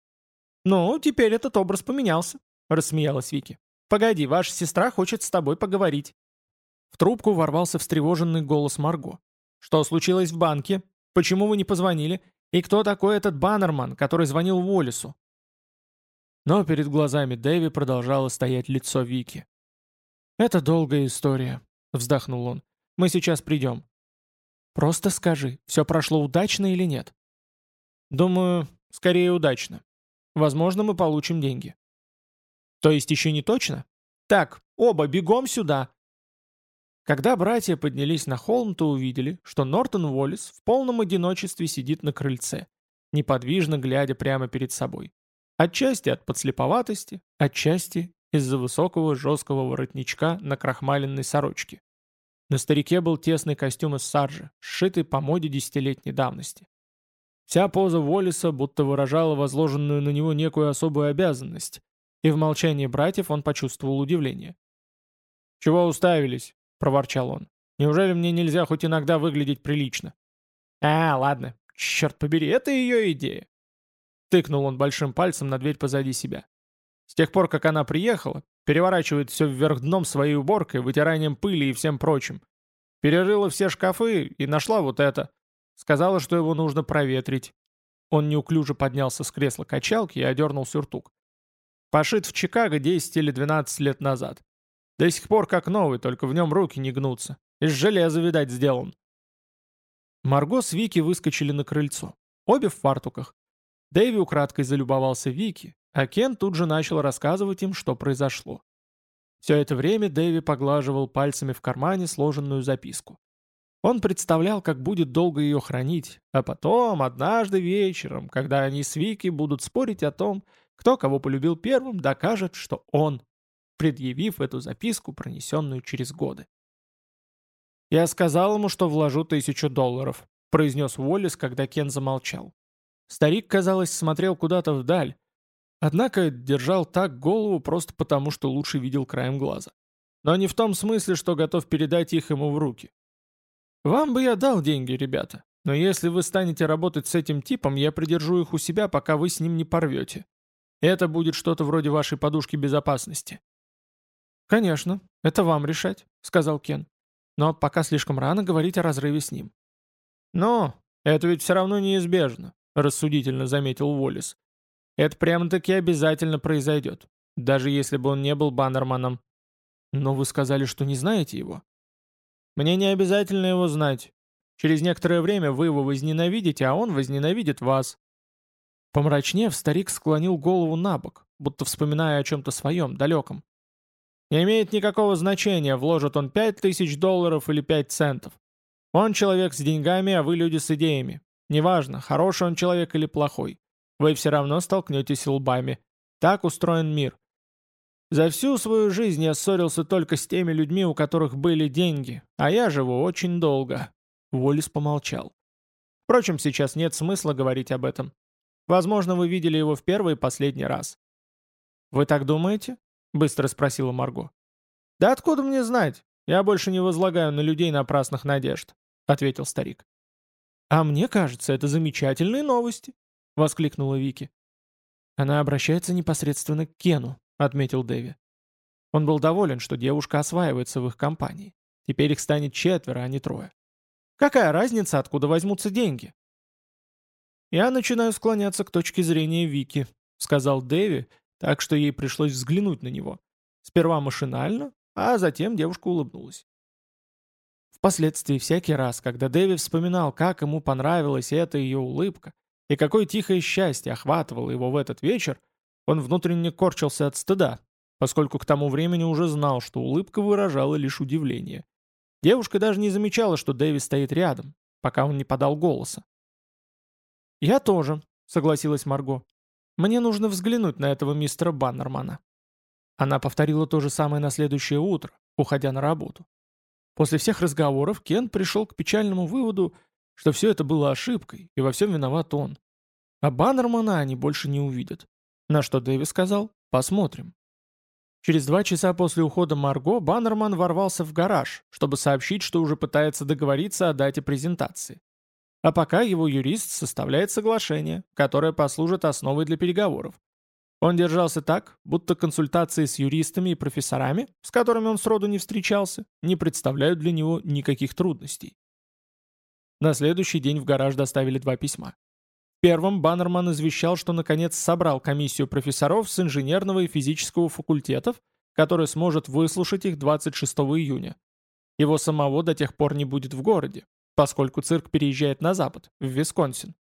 «Ну, теперь этот образ поменялся», — рассмеялась Вики. «Погоди, ваша сестра хочет с тобой поговорить». В трубку ворвался встревоженный голос Марго. «Что случилось в банке? Почему вы не позвонили? И кто такой этот Баннерман, который звонил Уоллесу? Но перед глазами Дэви продолжало стоять лицо Вики. «Это долгая история», — вздохнул он. «Мы сейчас придем». «Просто скажи, все прошло удачно или нет?» «Думаю, скорее удачно. Возможно, мы получим деньги». «То есть еще не точно?» «Так, оба бегом сюда!» Когда братья поднялись на холм, то увидели, что Нортон Уоллес в полном одиночестве сидит на крыльце, неподвижно глядя прямо перед собой. Отчасти от подслеповатости, отчасти из-за высокого жесткого воротничка на крахмаленной сорочке. На старике был тесный костюм из саржи, сшитый по моде десятилетней давности. Вся поза Волиса будто выражала возложенную на него некую особую обязанность, и в молчании братьев он почувствовал удивление. «Чего уставились?» — проворчал он. «Неужели мне нельзя хоть иногда выглядеть прилично?» «А, ладно, черт побери, это ее идея. Тыкнул он большим пальцем на дверь позади себя. С тех пор, как она приехала, переворачивает все вверх дном своей уборкой, вытиранием пыли и всем прочим. Перерыла все шкафы и нашла вот это. Сказала, что его нужно проветрить. Он неуклюже поднялся с кресла качалки и одернул сюртук. Пошит в Чикаго 10 или 12 лет назад. До сих пор как новый, только в нем руки не гнутся. Из железа, видать, сделан. Марго с Вики выскочили на крыльцо. Обе в фартуках. Дэви украдкой залюбовался Вики, а Кен тут же начал рассказывать им, что произошло. Все это время Дэви поглаживал пальцами в кармане сложенную записку. Он представлял, как будет долго ее хранить, а потом, однажды вечером, когда они с Вики будут спорить о том, кто кого полюбил первым, докажет, что он, предъявив эту записку, пронесенную через годы. «Я сказал ему, что вложу тысячу долларов», — произнес Уоллес, когда Кен замолчал. Старик, казалось, смотрел куда-то вдаль, однако держал так голову просто потому, что лучше видел краем глаза. Но не в том смысле, что готов передать их ему в руки. «Вам бы я дал деньги, ребята, но если вы станете работать с этим типом, я придержу их у себя, пока вы с ним не порвете. Это будет что-то вроде вашей подушки безопасности». «Конечно, это вам решать», — сказал Кен. «Но пока слишком рано говорить о разрыве с ним». «Но это ведь все равно неизбежно рассудительно заметил Уоллес. Это прямо-таки обязательно произойдет, даже если бы он не был Баннерманом. Но вы сказали, что не знаете его. Мне не обязательно его знать. Через некоторое время вы его возненавидите, а он возненавидит вас». Помрачнев, старик склонил голову на бок, будто вспоминая о чем-то своем, далеком. «Не имеет никакого значения, вложит он пять тысяч долларов или пять центов. Он человек с деньгами, а вы люди с идеями. Неважно, хороший он человек или плохой. Вы все равно столкнетесь лбами. Так устроен мир. За всю свою жизнь я ссорился только с теми людьми, у которых были деньги, а я живу очень долго». Уоллес помолчал. Впрочем, сейчас нет смысла говорить об этом. Возможно, вы видели его в первый и последний раз. «Вы так думаете?» — быстро спросила Марго. «Да откуда мне знать? Я больше не возлагаю на людей напрасных надежд», — ответил старик. «А мне кажется, это замечательные новости», — воскликнула Вики. «Она обращается непосредственно к Кену», — отметил Дэви. Он был доволен, что девушка осваивается в их компании. Теперь их станет четверо, а не трое. Какая разница, откуда возьмутся деньги? «Я начинаю склоняться к точке зрения Вики», — сказал Дэви, так что ей пришлось взглянуть на него. Сперва машинально, а затем девушка улыбнулась. Впоследствии всякий раз, когда Дэви вспоминал, как ему понравилась эта ее улыбка, и какое тихое счастье охватывало его в этот вечер, он внутренне корчился от стыда, поскольку к тому времени уже знал, что улыбка выражала лишь удивление. Девушка даже не замечала, что Дэви стоит рядом, пока он не подал голоса. «Я тоже», — согласилась Марго. «Мне нужно взглянуть на этого мистера Баннермана». Она повторила то же самое на следующее утро, уходя на работу. После всех разговоров Кен пришел к печальному выводу, что все это было ошибкой, и во всем виноват он. А Баннермана они больше не увидят. На что Дэви сказал «посмотрим». Через два часа после ухода Марго Баннерман ворвался в гараж, чтобы сообщить, что уже пытается договориться о дате презентации. А пока его юрист составляет соглашение, которое послужит основой для переговоров. Он держался так, будто консультации с юристами и профессорами, с которыми он сроду не встречался, не представляют для него никаких трудностей. На следующий день в гараж доставили два письма. В первом Баннерман извещал, что наконец собрал комиссию профессоров с инженерного и физического факультетов, которая сможет выслушать их 26 июня. Его самого до тех пор не будет в городе, поскольку цирк переезжает на запад, в Висконсин.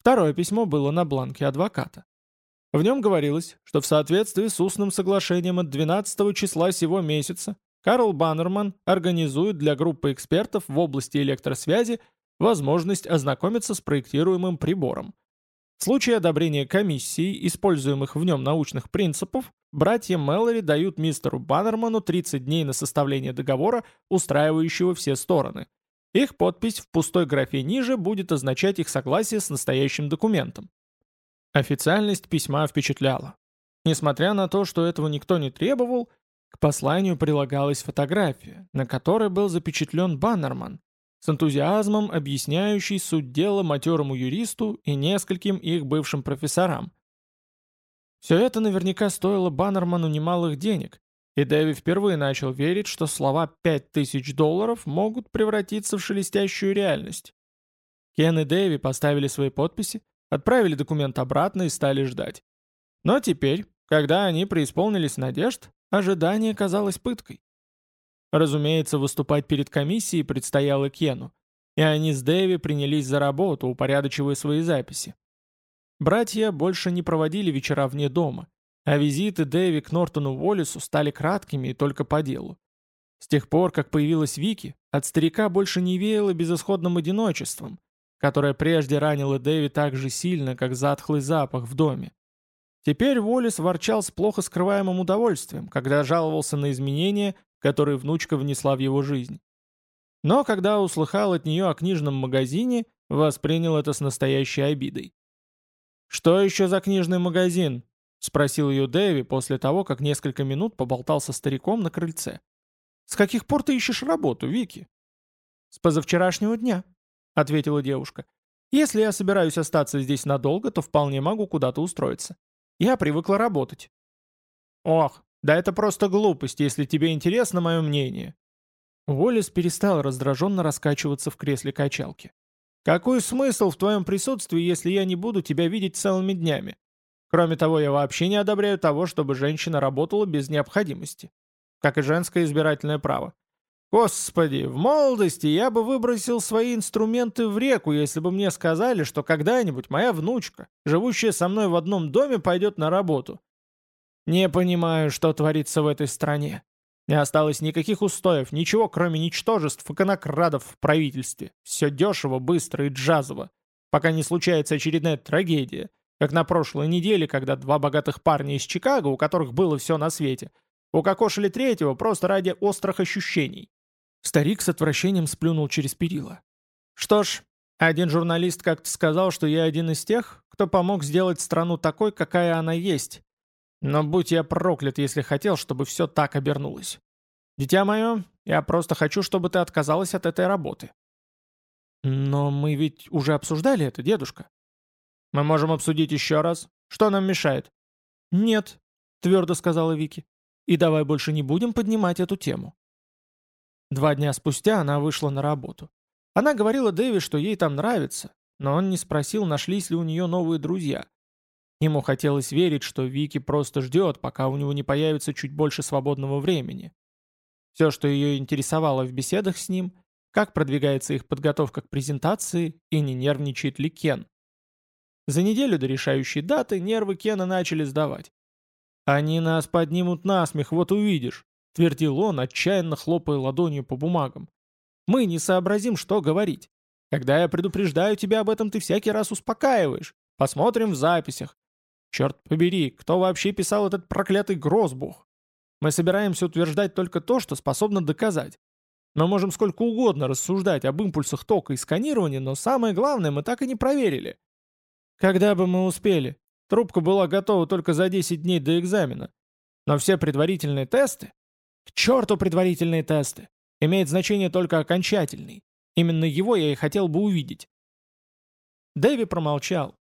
Второе письмо было на бланке адвоката. В нем говорилось, что в соответствии с устным соглашением от 12 числа сего месяца Карл Баннерман организует для группы экспертов в области электросвязи возможность ознакомиться с проектируемым прибором. В случае одобрения комиссии, используемых в нем научных принципов, братья Мэллори дают мистеру Баннерману 30 дней на составление договора, устраивающего все стороны – их подпись в пустой графе ниже будет означать их согласие с настоящим документом. Официальность письма впечатляла. Несмотря на то, что этого никто не требовал, к посланию прилагалась фотография, на которой был запечатлен Баннерман, с энтузиазмом объясняющий суть дела матерому юристу и нескольким их бывшим профессорам. Все это наверняка стоило Баннерману немалых денег, и Дэви впервые начал верить, что слова «пять тысяч долларов» могут превратиться в шелестящую реальность. Кен и Дэви поставили свои подписи, отправили документ обратно и стали ждать. Но теперь, когда они преисполнились надежд, ожидание казалось пыткой. Разумеется, выступать перед комиссией предстояло Кену, и они с Дэви принялись за работу, упорядочивая свои записи. Братья больше не проводили вечера вне дома, а визиты Дэви к Нортону Уоллесу стали краткими и только по делу. С тех пор, как появилась Вики, от старика больше не веяло безысходным одиночеством, которое прежде ранило Дэви так же сильно, как затхлый запах в доме. Теперь Уоллес ворчал с плохо скрываемым удовольствием, когда жаловался на изменения, которые внучка внесла в его жизнь. Но когда услыхал от нее о книжном магазине, воспринял это с настоящей обидой. «Что еще за книжный магазин?» — спросил ее Дэви после того, как несколько минут поболтал со стариком на крыльце. «С каких пор ты ищешь работу, Вики?» «С позавчерашнего дня», — ответила девушка. «Если я собираюсь остаться здесь надолго, то вполне могу куда-то устроиться. Я привыкла работать». «Ох, да это просто глупость, если тебе интересно мое мнение». Уоллес перестал раздраженно раскачиваться в кресле качалки. «Какой смысл в твоем присутствии, если я не буду тебя видеть целыми днями? Кроме того, я вообще не одобряю того, чтобы женщина работала без необходимости. Как и женское избирательное право. Господи, в молодости я бы выбросил свои инструменты в реку, если бы мне сказали, что когда-нибудь моя внучка, живущая со мной в одном доме, пойдет на работу. Не понимаю, что творится в этой стране. Не осталось никаких устоев, ничего, кроме ничтожеств и конокрадов в правительстве. Все дешево, быстро и джазово, пока не случается очередная трагедия, как на прошлой неделе, когда два богатых парня из Чикаго, у которых было все на свете, укокошили третьего просто ради острых ощущений. Старик с отвращением сплюнул через перила. Что ж, один журналист как-то сказал, что я один из тех, кто помог сделать страну такой, какая она есть, но будь я проклят, если хотел, чтобы все так обернулось. Дитя мое, я просто хочу, чтобы ты отказалась от этой работы. Но мы ведь уже обсуждали это, дедушка. Мы можем обсудить еще раз. Что нам мешает? Нет, твердо сказала Вики. И давай больше не будем поднимать эту тему. Два дня спустя она вышла на работу. Она говорила Дэви, что ей там нравится, но он не спросил, нашлись ли у нее новые друзья. Ему хотелось верить, что Вики просто ждет, пока у него не появится чуть больше свободного времени. Все, что ее интересовало в беседах с ним, как продвигается их подготовка к презентации и не нервничает ли Кен. За неделю до решающей даты нервы Кена начали сдавать. «Они нас поднимут насмех, вот увидишь», — твердил он, отчаянно хлопая ладонью по бумагам. «Мы не сообразим, что говорить. Когда я предупреждаю тебя об этом, ты всякий раз успокаиваешь. Посмотрим в записях. Черт побери, кто вообще писал этот проклятый грозбух? Мы собираемся утверждать только то, что способно доказать. Мы можем сколько угодно рассуждать об импульсах тока и сканирования, но самое главное мы так и не проверили. Когда бы мы успели? Трубка была готова только за 10 дней до экзамена. Но все предварительные тесты... К черту предварительные тесты! Имеет значение только окончательный. Именно его я и хотел бы увидеть. Дэви промолчал,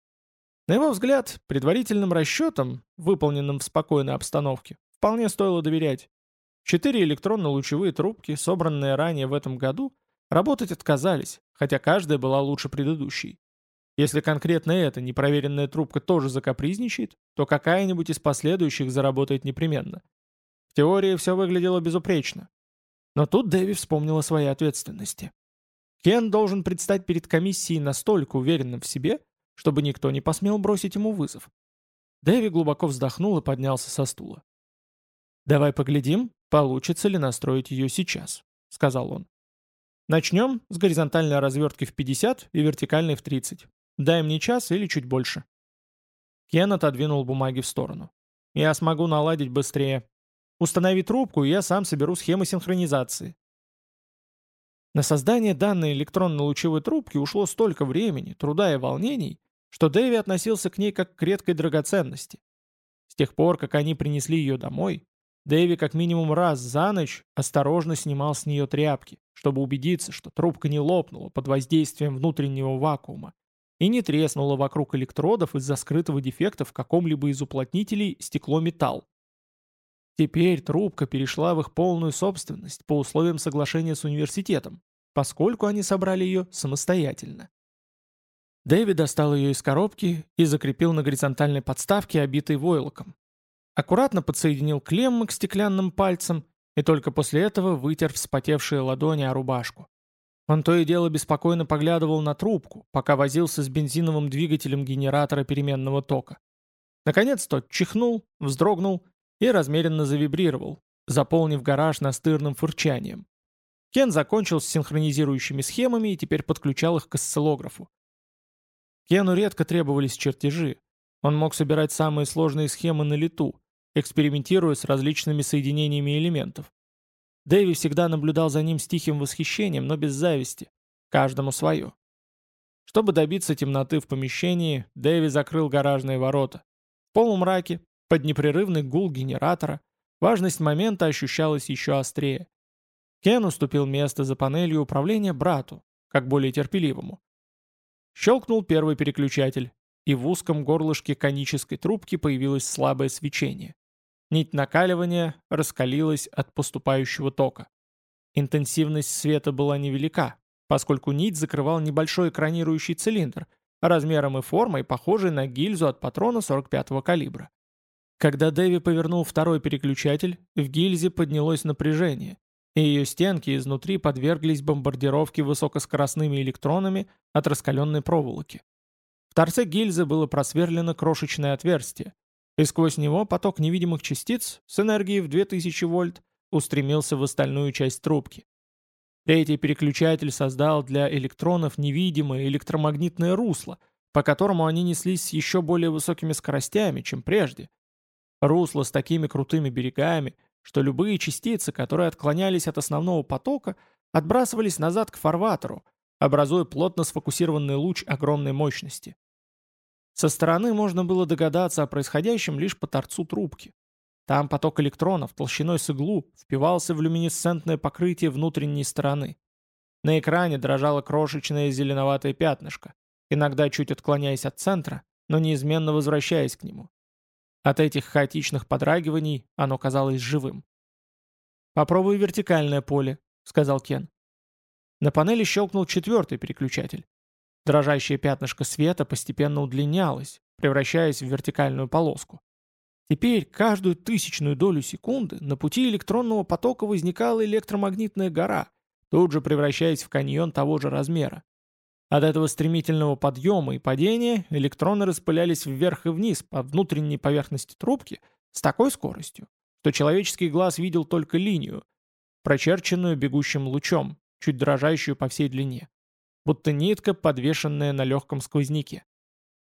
на его взгляд, предварительным расчетам, выполненным в спокойной обстановке, вполне стоило доверять. Четыре электронно-лучевые трубки, собранные ранее в этом году, работать отказались, хотя каждая была лучше предыдущей. Если конкретно эта непроверенная трубка тоже закапризничает, то какая-нибудь из последующих заработает непременно. Теории все выглядело безупречно. Но тут Дэви вспомнила свои ответственности. Кен должен предстать перед комиссией настолько уверенным в себе, чтобы никто не посмел бросить ему вызов. Дэви глубоко вздохнул и поднялся со стула. «Давай поглядим, получится ли настроить ее сейчас», — сказал он. «Начнем с горизонтальной развертки в 50 и вертикальной в 30. Дай мне час или чуть больше». Кен отодвинул бумаги в сторону. «Я смогу наладить быстрее. Установи трубку, и я сам соберу схемы синхронизации». На создание данной электронно-лучевой трубки ушло столько времени, труда и волнений, что Дэви относился к ней как к редкой драгоценности. С тех пор, как они принесли ее домой, Дэви как минимум раз за ночь осторожно снимал с нее тряпки, чтобы убедиться, что трубка не лопнула под воздействием внутреннего вакуума и не треснула вокруг электродов из-за скрытого дефекта в каком-либо из уплотнителей стекло-металл. Теперь трубка перешла в их полную собственность по условиям соглашения с университетом, поскольку они собрали ее самостоятельно. Дэви достал ее из коробки и закрепил на горизонтальной подставке, обитой войлоком. Аккуратно подсоединил клеммы к стеклянным пальцам и только после этого вытер вспотевшие ладони о рубашку. Он то и дело беспокойно поглядывал на трубку, пока возился с бензиновым двигателем генератора переменного тока. Наконец тот чихнул, вздрогнул и размеренно завибрировал, заполнив гараж настырным фырчанием. Кен закончил с синхронизирующими схемами и теперь подключал их к осциллографу. Кену редко требовались чертежи. Он мог собирать самые сложные схемы на лету, экспериментируя с различными соединениями элементов. Дэви всегда наблюдал за ним с тихим восхищением, но без зависти. Каждому свое. Чтобы добиться темноты в помещении, Дэви закрыл гаражные ворота. В полумраке, под непрерывный гул генератора, важность момента ощущалась еще острее. Кен уступил место за панелью управления брату, как более терпеливому. Щелкнул первый переключатель, и в узком горлышке конической трубки появилось слабое свечение. Нить накаливания раскалилась от поступающего тока. Интенсивность света была невелика, поскольку нить закрывал небольшой экранирующий цилиндр, размером и формой похожий на гильзу от патрона 45-го калибра. Когда Дэви повернул второй переключатель, в гильзе поднялось напряжение, и ее стенки изнутри подверглись бомбардировке высокоскоростными электронами от раскаленной проволоки. В торце гильзы было просверлено крошечное отверстие, и сквозь него поток невидимых частиц с энергией в 2000 вольт устремился в остальную часть трубки. Третий переключатель создал для электронов невидимое электромагнитное русло, по которому они неслись с еще более высокими скоростями, чем прежде. Русло с такими крутыми берегами, что любые частицы, которые отклонялись от основного потока, отбрасывались назад к фарватеру, образуя плотно сфокусированный луч огромной мощности. Со стороны можно было догадаться о происходящем лишь по торцу трубки. Там поток электронов толщиной с иглу впивался в люминесцентное покрытие внутренней стороны. На экране дрожало крошечное зеленоватое пятнышко, иногда чуть отклоняясь от центра, но неизменно возвращаясь к нему. От этих хаотичных подрагиваний оно казалось живым. «Попробуй вертикальное поле», — сказал Кен. На панели щелкнул четвертый переключатель. Дрожащее пятнышко света постепенно удлинялось, превращаясь в вертикальную полоску. Теперь каждую тысячную долю секунды на пути электронного потока возникала электромагнитная гора, тут же превращаясь в каньон того же размера. От этого стремительного подъема и падения электроны распылялись вверх и вниз по внутренней поверхности трубки с такой скоростью, что человеческий глаз видел только линию, прочерченную бегущим лучом, чуть дрожащую по всей длине, будто нитка, подвешенная на легком сквозняке.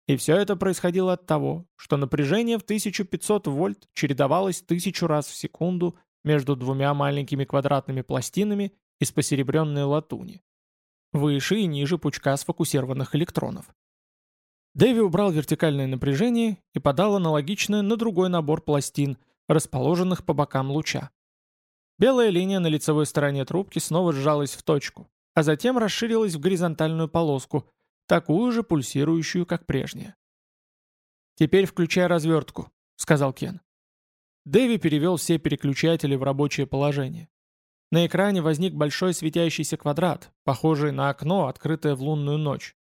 И все это происходило от того, что напряжение в 1500 вольт чередовалось тысячу раз в секунду между двумя маленькими квадратными пластинами из посеребренной латуни выше и ниже пучка сфокусированных электронов. Дэви убрал вертикальное напряжение и подал аналогичное на другой набор пластин, расположенных по бокам луча. Белая линия на лицевой стороне трубки снова сжалась в точку, а затем расширилась в горизонтальную полоску, такую же пульсирующую, как прежняя. «Теперь включай развертку», — сказал Кен. Дэви перевел все переключатели в рабочее положение. На экране возник большой светящийся квадрат, похожий на окно, открытое в лунную ночь.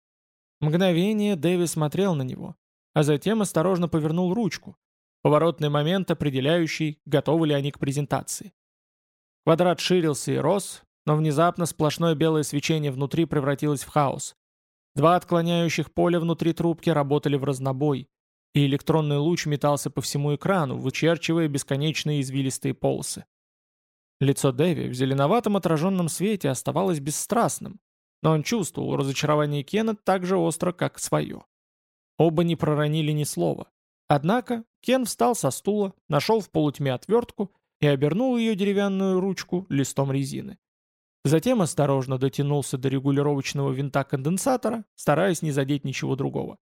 Мгновение Дэви смотрел на него, а затем осторожно повернул ручку, поворотный момент, определяющий, готовы ли они к презентации. Квадрат ширился и рос, но внезапно сплошное белое свечение внутри превратилось в хаос. Два отклоняющих поля внутри трубки работали в разнобой, и электронный луч метался по всему экрану, вычерчивая бесконечные извилистые полосы. Лицо Дэви в зеленоватом отраженном свете оставалось бесстрастным, но он чувствовал разочарование Кена так же остро, как свое. Оба не проронили ни слова. Однако Кен встал со стула, нашел в полутьме отвертку и обернул ее деревянную ручку листом резины. Затем осторожно дотянулся до регулировочного винта конденсатора, стараясь не задеть ничего другого.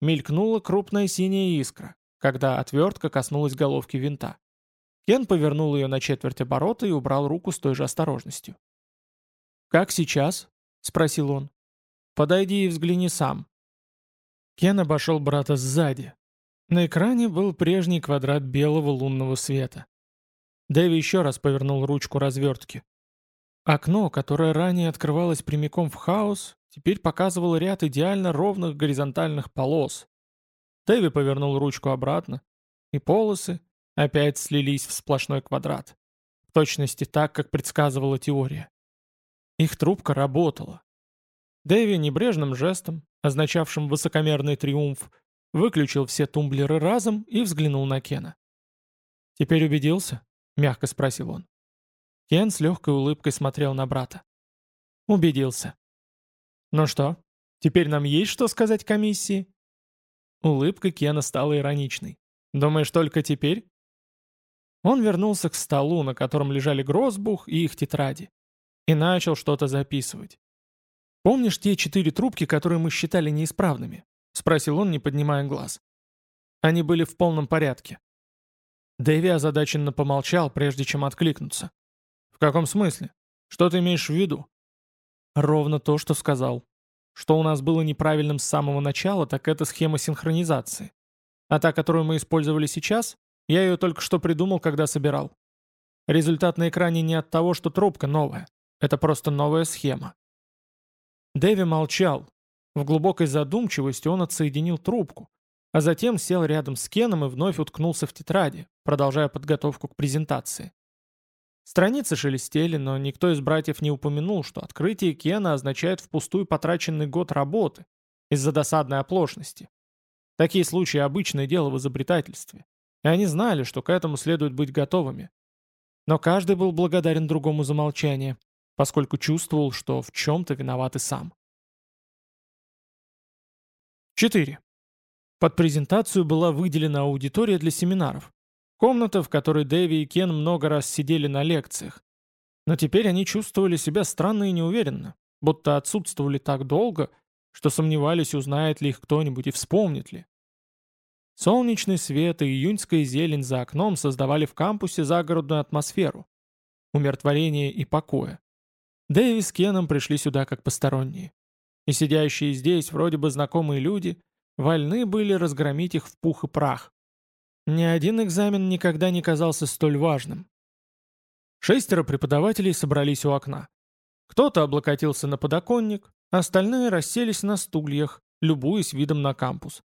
Мелькнула крупная синяя искра, когда отвертка коснулась головки винта. Кен повернул ее на четверть оборота и убрал руку с той же осторожностью. «Как сейчас?» — спросил он. «Подойди и взгляни сам». Кен обошел брата сзади. На экране был прежний квадрат белого лунного света. Дэви еще раз повернул ручку развертки. Окно, которое ранее открывалось прямиком в хаос, теперь показывало ряд идеально ровных горизонтальных полос. Дэви повернул ручку обратно, и полосы, опять слились в сплошной квадрат. В точности так, как предсказывала теория. Их трубка работала. Дэви небрежным жестом, означавшим высокомерный триумф, выключил все тумблеры разом и взглянул на Кена. «Теперь убедился?» — мягко спросил он. Кен с легкой улыбкой смотрел на брата. «Убедился». «Ну что, теперь нам есть что сказать комиссии?» Улыбка Кена стала ироничной. «Думаешь, только теперь?» Он вернулся к столу, на котором лежали Грозбух и их тетради, и начал что-то записывать. «Помнишь те четыре трубки, которые мы считали неисправными?» — спросил он, не поднимая глаз. Они были в полном порядке. Дэви озадаченно помолчал, прежде чем откликнуться. «В каком смысле? Что ты имеешь в виду?» «Ровно то, что сказал. Что у нас было неправильным с самого начала, так это схема синхронизации. А та, которую мы использовали сейчас, я ее только что придумал, когда собирал. Результат на экране не от того, что трубка новая. Это просто новая схема. Дэви молчал. В глубокой задумчивости он отсоединил трубку, а затем сел рядом с Кеном и вновь уткнулся в тетради, продолжая подготовку к презентации. Страницы шелестели, но никто из братьев не упомянул, что открытие Кена означает впустую потраченный год работы из-за досадной оплошности. Такие случаи – обычное дело в изобретательстве. И они знали, что к этому следует быть готовыми. Но каждый был благодарен другому за молчание, поскольку чувствовал, что в чем-то виноват и сам. 4. Под презентацию была выделена аудитория для семинаров. Комната, в которой Дэви и Кен много раз сидели на лекциях. Но теперь они чувствовали себя странно и неуверенно, будто отсутствовали так долго, что сомневались, узнает ли их кто-нибудь и вспомнит ли. Солнечный свет и июньская зелень за окном создавали в кампусе загородную атмосферу, умиротворение и покоя. Дэви с Кеном пришли сюда как посторонние. И сидящие здесь вроде бы знакомые люди вольны были разгромить их в пух и прах. Ни один экзамен никогда не казался столь важным. Шестеро преподавателей собрались у окна. Кто-то облокотился на подоконник, остальные расселись на стульях, любуясь видом на кампус.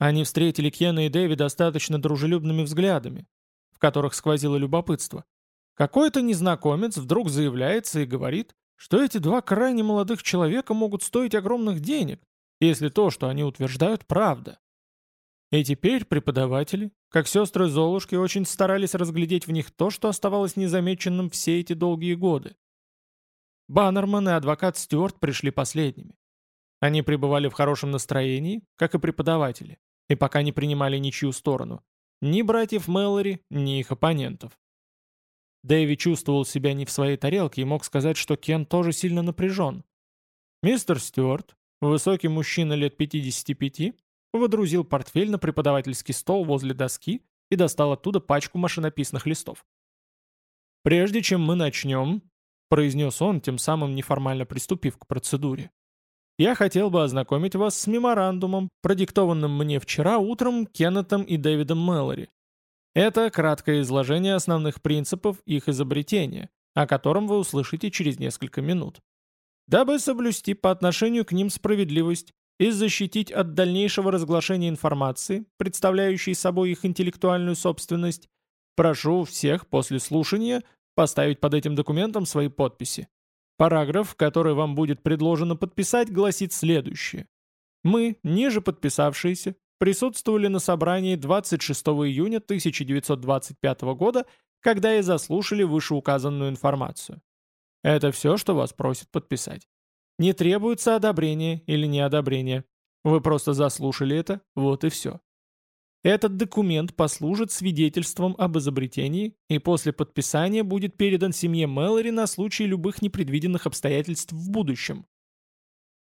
Они встретили Кена и Дэви достаточно дружелюбными взглядами, в которых сквозило любопытство. Какой-то незнакомец вдруг заявляется и говорит, что эти два крайне молодых человека могут стоить огромных денег, если то, что они утверждают, правда. И теперь преподаватели, как сестры Золушки, очень старались разглядеть в них то, что оставалось незамеченным все эти долгие годы. Баннерман и адвокат Стюарт пришли последними. Они пребывали в хорошем настроении, как и преподаватели, и пока не принимали ничью сторону. Ни братьев Мэлори, ни их оппонентов. Дэви чувствовал себя не в своей тарелке и мог сказать, что Кен тоже сильно напряжен. Мистер Стюарт, высокий мужчина лет 55, водрузил портфель на преподавательский стол возле доски и достал оттуда пачку машинописных листов. «Прежде чем мы начнем», — произнес он, тем самым неформально приступив к процедуре, «я хотел бы ознакомить вас с меморандумом, продиктованным мне вчера утром Кеннетом и Дэвидом Мэлори. Это краткое изложение основных принципов их изобретения, о котором вы услышите через несколько минут. Дабы соблюсти по отношению к ним справедливость, и защитить от дальнейшего разглашения информации, представляющей собой их интеллектуальную собственность, прошу всех после слушания поставить под этим документом свои подписи. Параграф, который вам будет предложено подписать, гласит следующее. Мы, ниже подписавшиеся, присутствовали на собрании 26 июня 1925 года, когда и заслушали вышеуказанную информацию. Это все, что вас просят подписать. Не требуется одобрение или неодобрение. Вы просто заслушали это, вот и все. Этот документ послужит свидетельством об изобретении и после подписания будет передан семье Мэлори на случай любых непредвиденных обстоятельств в будущем.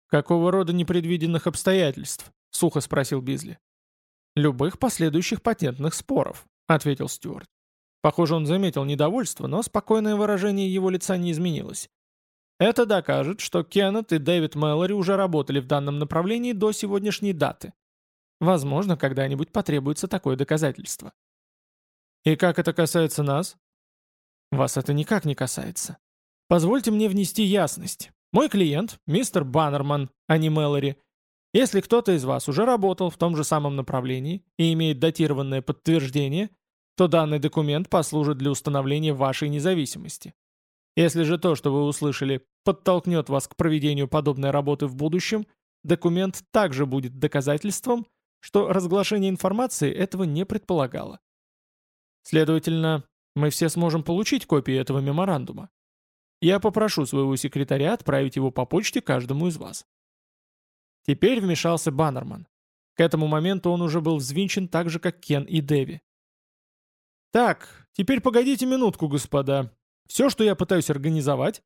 «Какого рода непредвиденных обстоятельств?» — сухо спросил Бизли. «Любых последующих патентных споров», — ответил Стюарт. Похоже, он заметил недовольство, но спокойное выражение его лица не изменилось. Это докажет, что Кеннет и Дэвид Мэлори уже работали в данном направлении до сегодняшней даты. Возможно, когда-нибудь потребуется такое доказательство. И как это касается нас? Вас это никак не касается. Позвольте мне внести ясность. Мой клиент, мистер Баннерман, а не Мэлори, если кто-то из вас уже работал в том же самом направлении и имеет датированное подтверждение, то данный документ послужит для установления вашей независимости. Если же то, что вы услышали, подтолкнет вас к проведению подобной работы в будущем, документ также будет доказательством, что разглашение информации этого не предполагало. Следовательно, мы все сможем получить копии этого меморандума. Я попрошу своего секретаря отправить его по почте каждому из вас. Теперь вмешался Баннерман. К этому моменту он уже был взвинчен так же, как Кен и Дэви. «Так, теперь погодите минутку, господа. Все, что я пытаюсь организовать,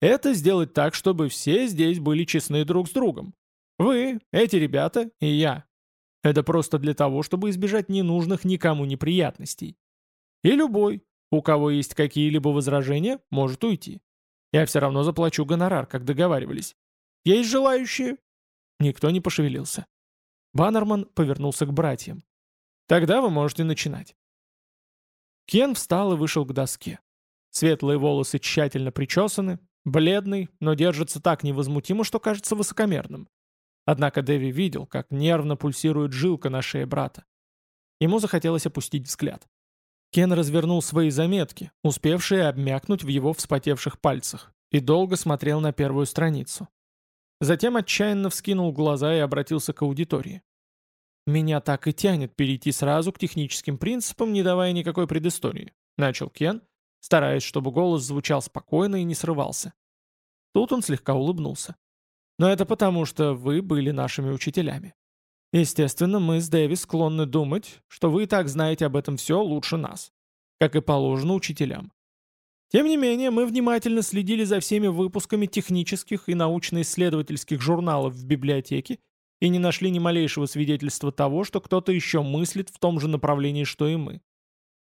это сделать так, чтобы все здесь были честны друг с другом. Вы, эти ребята и я. Это просто для того, чтобы избежать ненужных никому неприятностей. И любой, у кого есть какие-либо возражения, может уйти. Я все равно заплачу гонорар, как договаривались. Есть желающие?» Никто не пошевелился. Баннерман повернулся к братьям. «Тогда вы можете начинать». Кен встал и вышел к доске. Светлые волосы тщательно причесаны, бледный, но держится так невозмутимо, что кажется высокомерным. Однако Дэви видел, как нервно пульсирует жилка на шее брата. Ему захотелось опустить взгляд. Кен развернул свои заметки, успевшие обмякнуть в его вспотевших пальцах, и долго смотрел на первую страницу. Затем отчаянно вскинул глаза и обратился к аудитории. «Меня так и тянет перейти сразу к техническим принципам, не давая никакой предыстории», — начал Кен, стараясь, чтобы голос звучал спокойно и не срывался. Тут он слегка улыбнулся. «Но это потому, что вы были нашими учителями. Естественно, мы с Дэви склонны думать, что вы и так знаете об этом все лучше нас, как и положено учителям. Тем не менее, мы внимательно следили за всеми выпусками технических и научно-исследовательских журналов в библиотеке и не нашли ни малейшего свидетельства того, что кто-то еще мыслит в том же направлении, что и мы.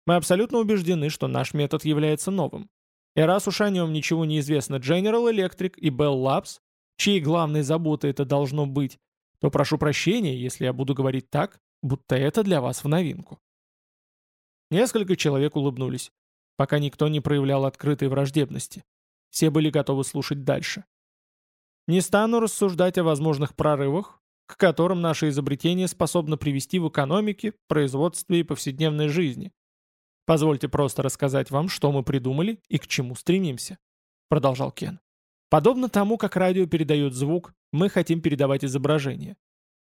Мы абсолютно убеждены, что наш метод является новым. И раз уж о нем ничего не известно General Electric и Bell Labs, чьей главной заботой это должно быть, то прошу прощения, если я буду говорить так, будто это для вас в новинку. Несколько человек улыбнулись, пока никто не проявлял открытой враждебности. Все были готовы слушать дальше. Не стану рассуждать о возможных прорывах, к которым наше изобретение способно привести в экономике, производстве и повседневной жизни. Позвольте просто рассказать вам, что мы придумали и к чему стремимся», — продолжал Кен. «Подобно тому, как радио передает звук, мы хотим передавать изображение.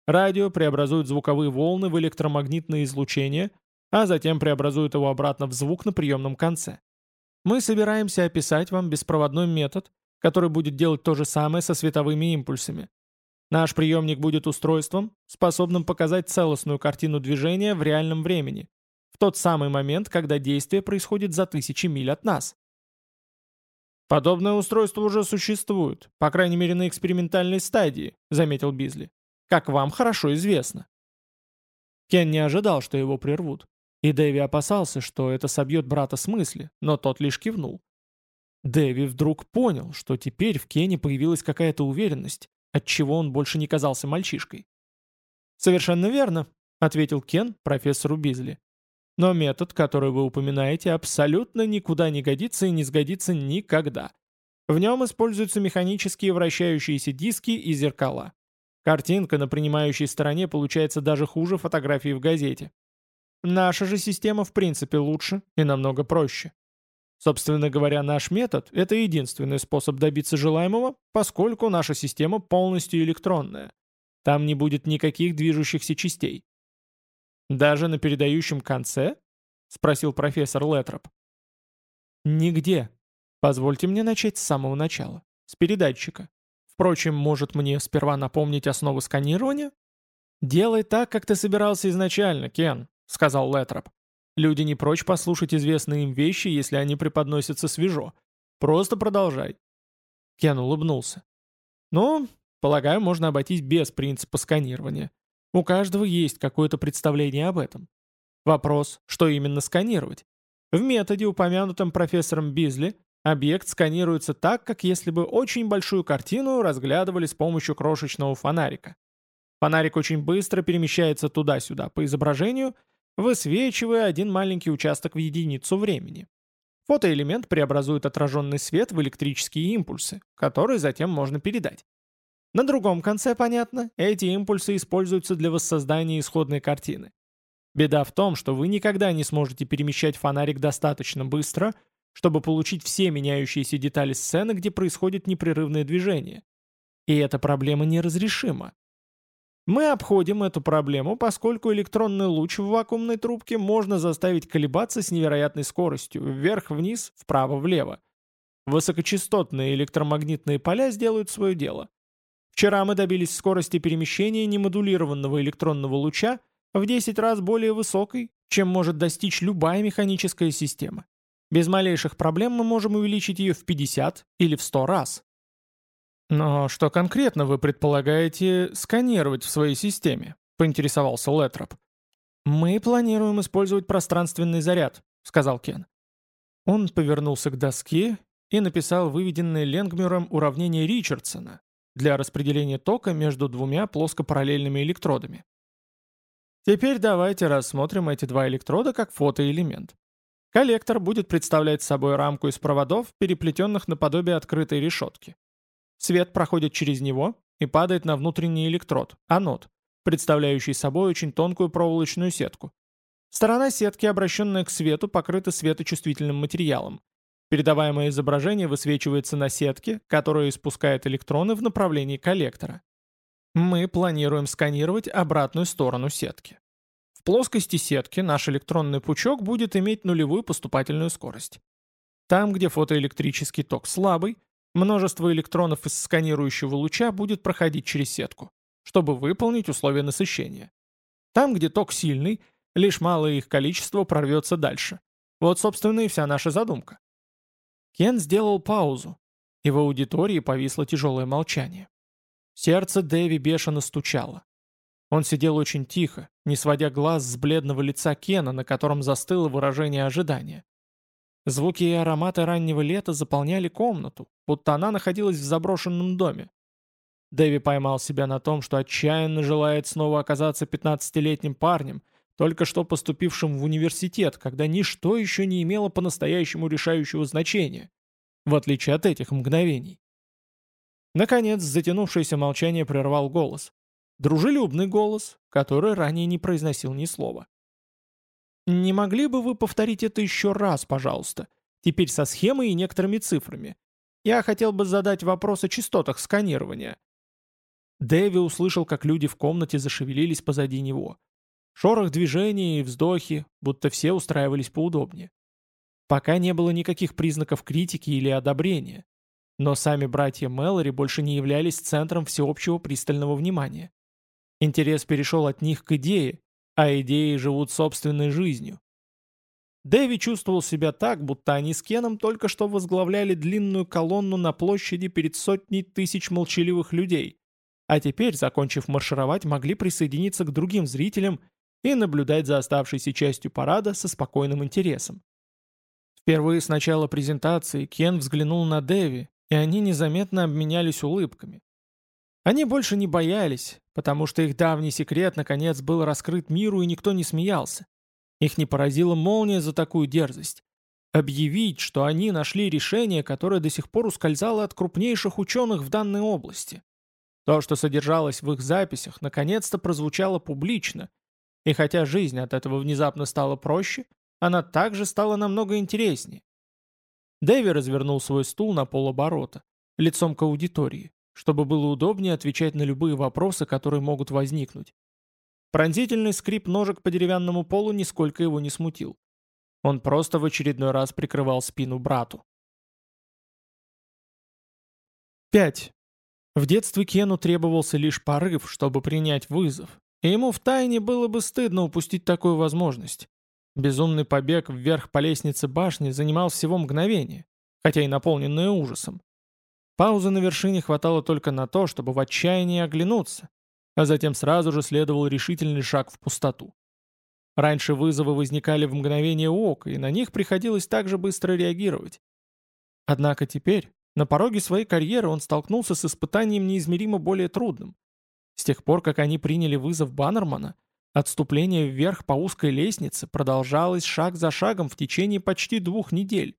Радио преобразует звуковые волны в электромагнитное излучение, а затем преобразует его обратно в звук на приемном конце. Мы собираемся описать вам беспроводной метод, который будет делать то же самое со световыми импульсами. Наш приемник будет устройством, способным показать целостную картину движения в реальном времени, в тот самый момент, когда действие происходит за тысячи миль от нас. «Подобное устройство уже существует, по крайней мере на экспериментальной стадии», — заметил Бизли. «Как вам хорошо известно». Кен не ожидал, что его прервут. И Дэви опасался, что это собьет брата с мысли, но тот лишь кивнул. Дэви вдруг понял, что теперь в Кене появилась какая-то уверенность, отчего он больше не казался мальчишкой. «Совершенно верно», — ответил Кен профессору Бизли. Но метод, который вы упоминаете, абсолютно никуда не годится и не сгодится никогда. В нем используются механические вращающиеся диски и зеркала. Картинка на принимающей стороне получается даже хуже фотографии в газете. Наша же система в принципе лучше и намного проще. Собственно говоря, наш метод – это единственный способ добиться желаемого, поскольку наша система полностью электронная. Там не будет никаких движущихся частей. «Даже на передающем конце?» — спросил профессор Летроп. «Нигде. Позвольте мне начать с самого начала. С передатчика. Впрочем, может мне сперва напомнить основы сканирования?» «Делай так, как ты собирался изначально, Кен», — сказал Летроп. «Люди не прочь послушать известные им вещи, если они преподносятся свежо. Просто продолжай». Кен улыбнулся. «Ну, полагаю, можно обойтись без принципа сканирования. У каждого есть какое-то представление об этом. Вопрос, что именно сканировать? В методе, упомянутом профессором Бизли, объект сканируется так, как если бы очень большую картину разглядывали с помощью крошечного фонарика. Фонарик очень быстро перемещается туда-сюда по изображению, высвечивая один маленький участок в единицу времени. Фотоэлемент преобразует отраженный свет в электрические импульсы, которые затем можно передать. На другом конце, понятно, эти импульсы используются для воссоздания исходной картины. Беда в том, что вы никогда не сможете перемещать фонарик достаточно быстро, чтобы получить все меняющиеся детали сцены, где происходит непрерывное движение. И эта проблема неразрешима. Мы обходим эту проблему, поскольку электронный луч в вакуумной трубке можно заставить колебаться с невероятной скоростью, вверх-вниз, вправо-влево. Высокочастотные электромагнитные поля сделают свое дело. Вчера мы добились скорости перемещения немодулированного электронного луча в 10 раз более высокой, чем может достичь любая механическая система. Без малейших проблем мы можем увеличить ее в 50 или в 100 раз. «Но что конкретно вы предполагаете сканировать в своей системе?» — поинтересовался Летроп. «Мы планируем использовать пространственный заряд», — сказал Кен. Он повернулся к доске и написал выведенное Ленгмюром уравнение Ричардсона, для распределения тока между двумя плоскопараллельными электродами. Теперь давайте рассмотрим эти два электрода как фотоэлемент. Коллектор будет представлять собой рамку из проводов, переплетенных наподобие открытой решетки. Свет проходит через него и падает на внутренний электрод, анод, представляющий собой очень тонкую проволочную сетку. Сторона сетки, обращенная к свету, покрыта светочувствительным материалом. Передаваемое изображение высвечивается на сетке, которая испускает электроны в направлении коллектора. Мы планируем сканировать обратную сторону сетки. В плоскости сетки наш электронный пучок будет иметь нулевую поступательную скорость. Там, где фотоэлектрический ток слабый, множество электронов из сканирующего луча будет проходить через сетку, чтобы выполнить условия насыщения. Там, где ток сильный, лишь малое их количество прорвется дальше. Вот, собственно, и вся наша задумка. Кен сделал паузу, и в аудитории повисло тяжелое молчание. Сердце Дэви бешено стучало. Он сидел очень тихо, не сводя глаз с бледного лица Кена, на котором застыло выражение ожидания. Звуки и ароматы раннего лета заполняли комнату, будто она находилась в заброшенном доме. Дэви поймал себя на том, что отчаянно желает снова оказаться 15-летним парнем, только что поступившим в университет, когда ничто еще не имело по-настоящему решающего значения, в отличие от этих мгновений. Наконец, затянувшееся молчание прервал голос. Дружелюбный голос, который ранее не произносил ни слова. «Не могли бы вы повторить это еще раз, пожалуйста? Теперь со схемой и некоторыми цифрами. Я хотел бы задать вопрос о частотах сканирования». Дэви услышал, как люди в комнате зашевелились позади него. Шорох движения и вздохи, будто все устраивались поудобнее. Пока не было никаких признаков критики или одобрения. Но сами братья Мэлори больше не являлись центром всеобщего пристального внимания. Интерес перешел от них к идее, а идеи живут собственной жизнью. Дэви чувствовал себя так, будто они с Кеном только что возглавляли длинную колонну на площади перед сотней тысяч молчаливых людей, а теперь, закончив маршировать, могли присоединиться к другим зрителям и наблюдать за оставшейся частью парада со спокойным интересом. Впервые с начала презентации Кен взглянул на Дэви, и они незаметно обменялись улыбками. Они больше не боялись, потому что их давний секрет наконец был раскрыт миру и никто не смеялся. Их не поразила молния за такую дерзость. Объявить, что они нашли решение, которое до сих пор ускользало от крупнейших ученых в данной области. То, что содержалось в их записях, наконец-то прозвучало публично, и хотя жизнь от этого внезапно стала проще, она также стала намного интереснее. Дэви развернул свой стул на полоборота, лицом к аудитории чтобы было удобнее отвечать на любые вопросы, которые могут возникнуть. Пронзительный скрип ножек по деревянному полу нисколько его не смутил. Он просто в очередной раз прикрывал спину брату. 5. В детстве Кену требовался лишь порыв, чтобы принять вызов, и ему втайне было бы стыдно упустить такую возможность. Безумный побег вверх по лестнице башни занимал всего мгновение, хотя и наполненное ужасом. Паузы на вершине хватало только на то, чтобы в отчаянии оглянуться, а затем сразу же следовал решительный шаг в пустоту. Раньше вызовы возникали в мгновение ока, и на них приходилось также быстро реагировать. Однако теперь, на пороге своей карьеры, он столкнулся с испытанием неизмеримо более трудным. С тех пор, как они приняли вызов Баннермана, отступление вверх по узкой лестнице продолжалось шаг за шагом в течение почти двух недель.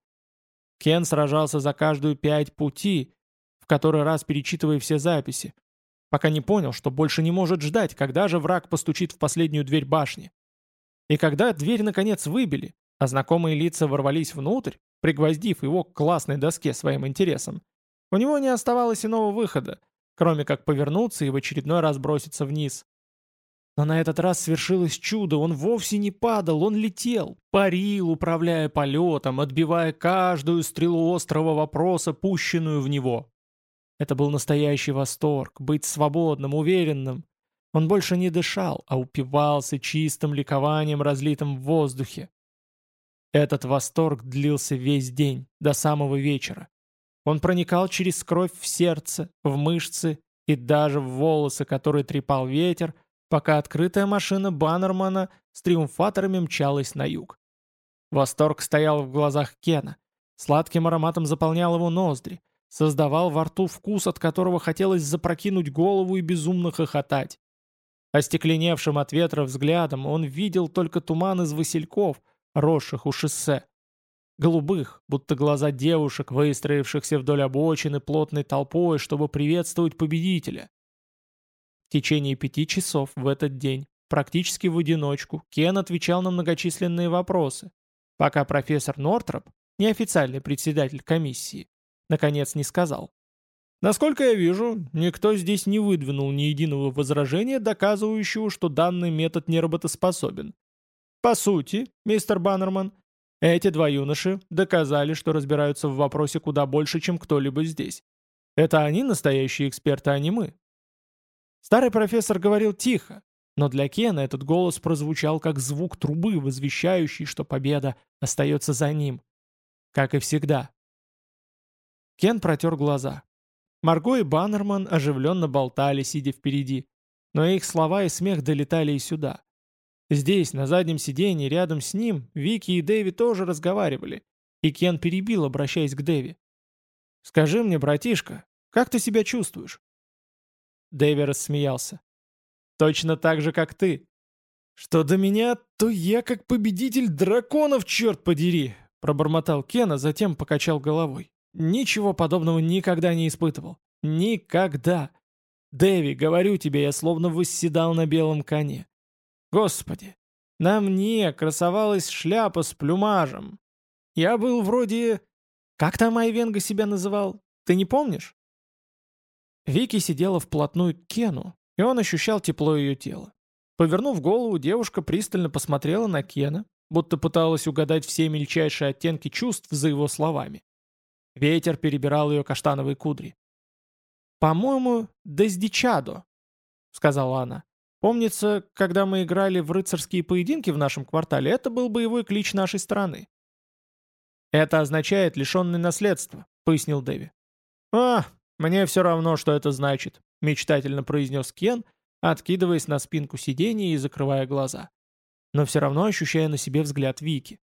Кен сражался за каждую пять пути, в который раз перечитывая все записи, пока не понял, что больше не может ждать, когда же враг постучит в последнюю дверь башни. И когда дверь наконец выбили, а знакомые лица ворвались внутрь, пригвоздив его к классной доске своим интересом, у него не оставалось иного выхода, кроме как повернуться и в очередной раз броситься вниз. Но на этот раз свершилось чудо, он вовсе не падал, он летел, парил, управляя полетом, отбивая каждую стрелу острого вопроса, пущенную в него. Это был настоящий восторг, быть свободным, уверенным. Он больше не дышал, а упивался чистым ликованием, разлитым в воздухе. Этот восторг длился весь день, до самого вечера. Он проникал через кровь в сердце, в мышцы и даже в волосы, которые трепал ветер, пока открытая машина Баннермана с триумфаторами мчалась на юг. Восторг стоял в глазах Кена. Сладким ароматом заполнял его ноздри создавал во рту вкус, от которого хотелось запрокинуть голову и безумно хохотать. Остекленевшим от ветра взглядом он видел только туман из васильков, росших у шоссе. Голубых, будто глаза девушек, выстроившихся вдоль обочины плотной толпой, чтобы приветствовать победителя. В течение пяти часов в этот день практически в одиночку, Кен отвечал на многочисленные вопросы, пока профессор Нортроп, неофициальный председатель комиссии, наконец не сказал. Насколько я вижу, никто здесь не выдвинул ни единого возражения, доказывающего, что данный метод не работоспособен. По сути, мистер Баннерман, эти два юноши доказали, что разбираются в вопросе куда больше, чем кто-либо здесь. Это они настоящие эксперты, а не мы. Старый профессор говорил тихо, но для Кена этот голос прозвучал как звук трубы, возвещающий, что победа остается за ним. Как и всегда. Кен протер глаза. Марго и Баннерман оживленно болтали, сидя впереди. Но их слова и смех долетали и сюда. Здесь, на заднем сиденье, рядом с ним, Вики и Дэви тоже разговаривали. И Кен перебил, обращаясь к Дэви. «Скажи мне, братишка, как ты себя чувствуешь?» Дэви рассмеялся. «Точно так же, как ты. Что до меня, то я как победитель драконов, черт подери!» Пробормотал Кен, а затем покачал головой. Ничего подобного никогда не испытывал. Никогда. Дэви, говорю тебе, я словно восседал на белом коне. Господи, на мне красовалась шляпа с плюмажем. Я был вроде... Как там Айвенга себя называл? Ты не помнишь? Вики сидела вплотную к Кену, и он ощущал тепло ее тела. Повернув голову, девушка пристально посмотрела на Кена, будто пыталась угадать все мельчайшие оттенки чувств за его словами. Ветер перебирал ее каштановые кудри. «По-моему, Дездичадо», — сказала она. «Помнится, когда мы играли в рыцарские поединки в нашем квартале, это был боевой клич нашей страны». «Это означает лишенный наследства», — пояснил Дэви. «А, мне все равно, что это значит», — мечтательно произнес Кен, откидываясь на спинку сиденья и закрывая глаза. Но все равно ощущая на себе взгляд Вики.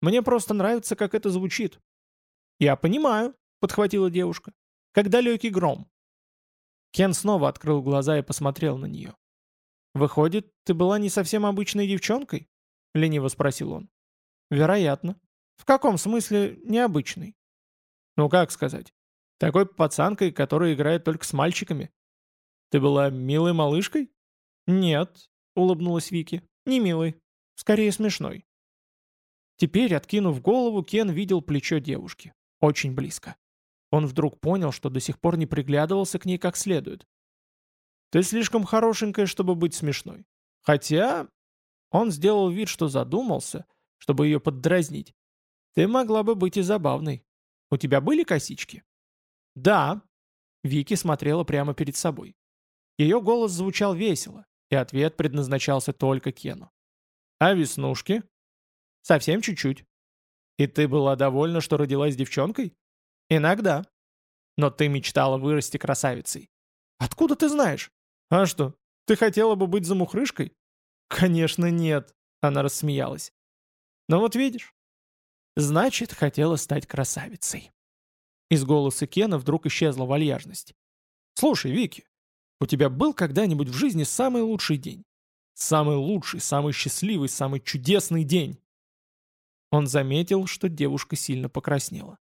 «Мне просто нравится, как это звучит. «Я понимаю», — подхватила девушка. «Как далекий гром». Кен снова открыл глаза и посмотрел на нее. «Выходит, ты была не совсем обычной девчонкой?» — лениво спросил он. «Вероятно. В каком смысле необычной?» «Ну как сказать? Такой пацанкой, которая играет только с мальчиками». «Ты была милой малышкой?» «Нет», — улыбнулась Вики. «Не милой. Скорее смешной». Теперь, откинув голову, Кен видел плечо девушки. Очень близко. Он вдруг понял, что до сих пор не приглядывался к ней как следует. «Ты слишком хорошенькая, чтобы быть смешной. Хотя...» Он сделал вид, что задумался, чтобы ее поддразнить. «Ты могла бы быть и забавной. У тебя были косички?» «Да». Вики смотрела прямо перед собой. Ее голос звучал весело, и ответ предназначался только Кену. «А веснушки?» «Совсем чуть-чуть. И ты была довольна, что родилась девчонкой? Иногда. Но ты мечтала вырасти красавицей. Откуда ты знаешь? А что, ты хотела бы быть замухрышкой? Конечно, нет, она рассмеялась. Но вот видишь. Значит, хотела стать красавицей. Из голоса Кена вдруг исчезла вальяжность. Слушай, Вики, у тебя был когда-нибудь в жизни самый лучший день? Самый лучший, самый счастливый, самый чудесный день. Он заметил, что девушка сильно покраснела.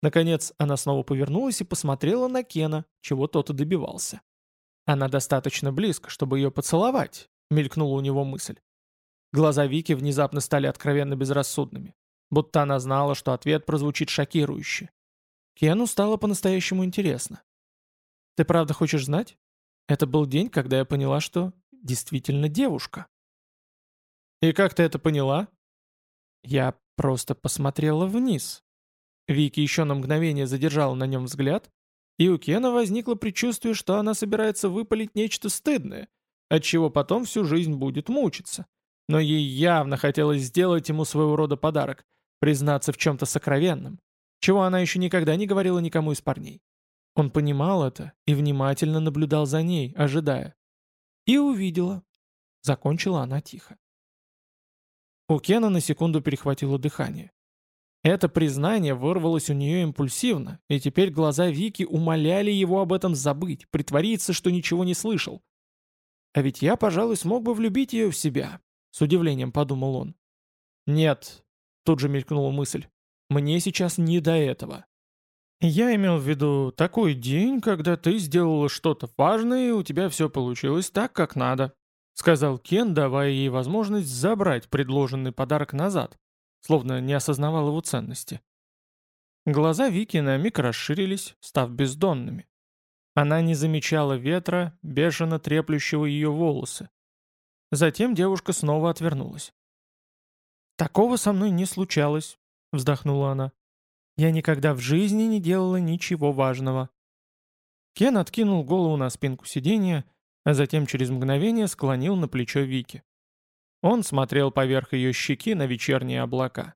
Наконец, она снова повернулась и посмотрела на Кена, чего тот и добивался. «Она достаточно близко, чтобы ее поцеловать», — мелькнула у него мысль. Глаза Вики внезапно стали откровенно безрассудными, будто она знала, что ответ прозвучит шокирующе. Кену стало по-настоящему интересно. «Ты правда хочешь знать? Это был день, когда я поняла, что действительно девушка». «И как ты это поняла?» Я просто посмотрела вниз. Вики еще на мгновение задержала на нем взгляд, и у Кена возникло предчувствие, что она собирается выпалить нечто стыдное, от чего потом всю жизнь будет мучиться. Но ей явно хотелось сделать ему своего рода подарок, признаться в чем-то сокровенном, чего она еще никогда не говорила никому из парней. Он понимал это и внимательно наблюдал за ней, ожидая. И увидела. Закончила она тихо. У Кена на секунду перехватило дыхание. Это признание вырвалось у нее импульсивно, и теперь глаза Вики умоляли его об этом забыть, притвориться, что ничего не слышал. «А ведь я, пожалуй, смог бы влюбить ее в себя», — с удивлением подумал он. «Нет», — тут же мелькнула мысль, — «мне сейчас не до этого». «Я имел в виду такой день, когда ты сделала что-то важное, и у тебя все получилось так, как надо», — сказал Кен, давая ей возможность забрать предложенный подарок назад, словно не осознавал его ценности. Глаза Вики на миг расширились, став бездонными. Она не замечала ветра, бешено треплющего ее волосы. Затем девушка снова отвернулась. «Такого со мной не случалось», — вздохнула она. «Я никогда в жизни не делала ничего важного». Кен откинул голову на спинку сиденья, а затем через мгновение склонил на плечо Вики. Он смотрел поверх ее щеки на вечерние облака.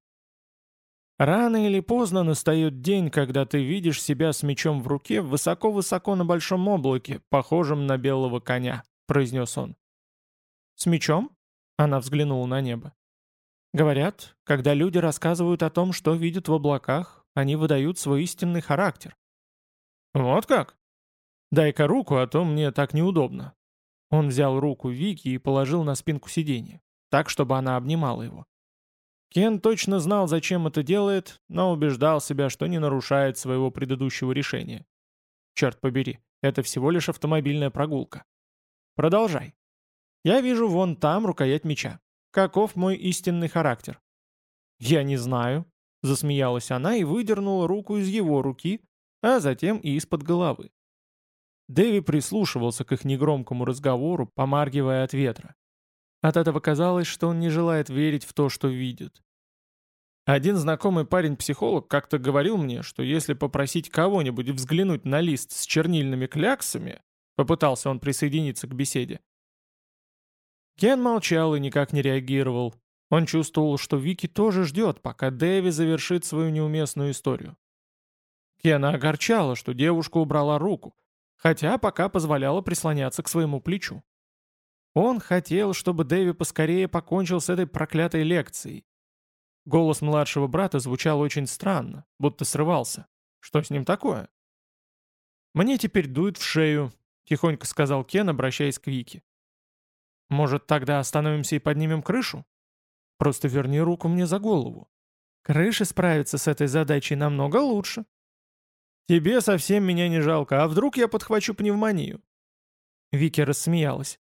«Рано или поздно настает день, когда ты видишь себя с мечом в руке высоко-высоко на большом облаке, похожем на белого коня», — произнес он. «С мечом?» — она взглянула на небо. «Говорят, когда люди рассказывают о том, что видят в облаках, они выдают свой истинный характер». «Вот как?» «Дай-ка руку, а то мне так неудобно». Он взял руку Вики и положил на спинку сиденья, так, чтобы она обнимала его. Кен точно знал, зачем это делает, но убеждал себя, что не нарушает своего предыдущего решения. Черт побери, это всего лишь автомобильная прогулка. Продолжай. Я вижу вон там рукоять меча. Каков мой истинный характер? Я не знаю, засмеялась она и выдернула руку из его руки, а затем и из-под головы. Дэви прислушивался к их негромкому разговору, помаргивая от ветра. От этого казалось, что он не желает верить в то, что видит. Один знакомый парень-психолог как-то говорил мне, что если попросить кого-нибудь взглянуть на лист с чернильными кляксами, попытался он присоединиться к беседе. Кен молчал и никак не реагировал. Он чувствовал, что Вики тоже ждет, пока Дэви завершит свою неуместную историю. Кена огорчало, что девушка убрала руку, хотя пока позволяла прислоняться к своему плечу. Он хотел, чтобы Дэви поскорее покончил с этой проклятой лекцией. Голос младшего брата звучал очень странно, будто срывался. Что с ним такое? «Мне теперь дует в шею», — тихонько сказал Кен, обращаясь к Вике. «Может, тогда остановимся и поднимем крышу? Просто верни руку мне за голову. Крыша справится с этой задачей намного лучше». «Тебе совсем меня не жалко, а вдруг я подхвачу пневмонию?» Вики рассмеялась.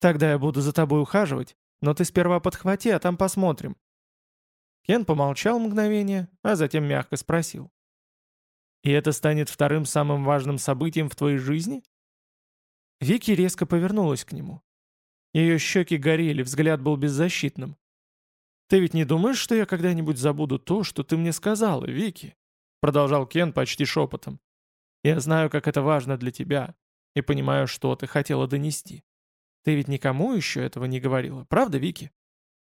«Тогда я буду за тобой ухаживать, но ты сперва подхвати, а там посмотрим». Кен помолчал мгновение, а затем мягко спросил. «И это станет вторым самым важным событием в твоей жизни?» Вики резко повернулась к нему. Ее щеки горели, взгляд был беззащитным. «Ты ведь не думаешь, что я когда-нибудь забуду то, что ты мне сказала, Вики?» Продолжал Кен почти шепотом. «Я знаю, как это важно для тебя, и понимаю, что ты хотела донести. Ты ведь никому еще этого не говорила, правда, Вики?»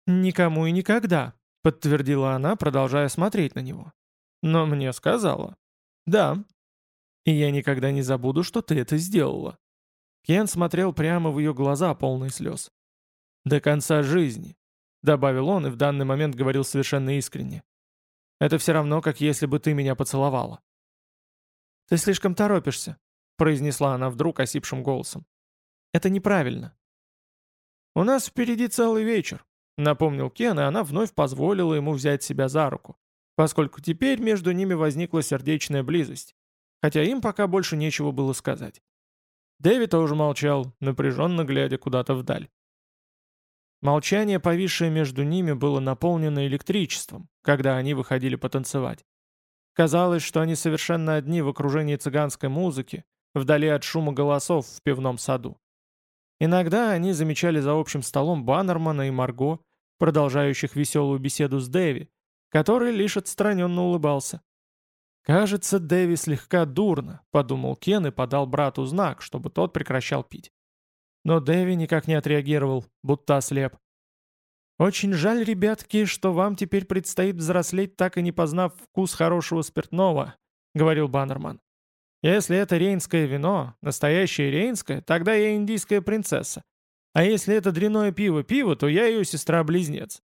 «Никому и никогда», — подтвердила она, продолжая смотреть на него. «Но мне сказала». «Да». «И я никогда не забуду, что ты это сделала». Кен смотрел прямо в ее глаза, полные слез. «До конца жизни», — добавил он и в данный момент говорил совершенно искренне. Это все равно, как если бы ты меня поцеловала». «Ты слишком торопишься», — произнесла она вдруг осипшим голосом. «Это неправильно». «У нас впереди целый вечер», — напомнил Кен, и она вновь позволила ему взять себя за руку, поскольку теперь между ними возникла сердечная близость, хотя им пока больше нечего было сказать. Дэвид тоже молчал, напряженно глядя куда-то вдаль. Молчание, повисшее между ними, было наполнено электричеством, когда они выходили потанцевать. Казалось, что они совершенно одни в окружении цыганской музыки, вдали от шума голосов в пивном саду. Иногда они замечали за общим столом Баннермана и Марго, продолжающих веселую беседу с Дэви, который лишь отстраненно улыбался. «Кажется, Дэви слегка дурно», — подумал Кен и подал брату знак, чтобы тот прекращал пить. Но Дэви никак не отреагировал, будто ослеп. «Очень жаль, ребятки, что вам теперь предстоит взрослеть, так и не познав вкус хорошего спиртного», — говорил Баннерман. «Если это рейнское вино, настоящее рейнское, тогда я индийская принцесса. А если это дряное пиво-пиво, то я ее сестра-близнец.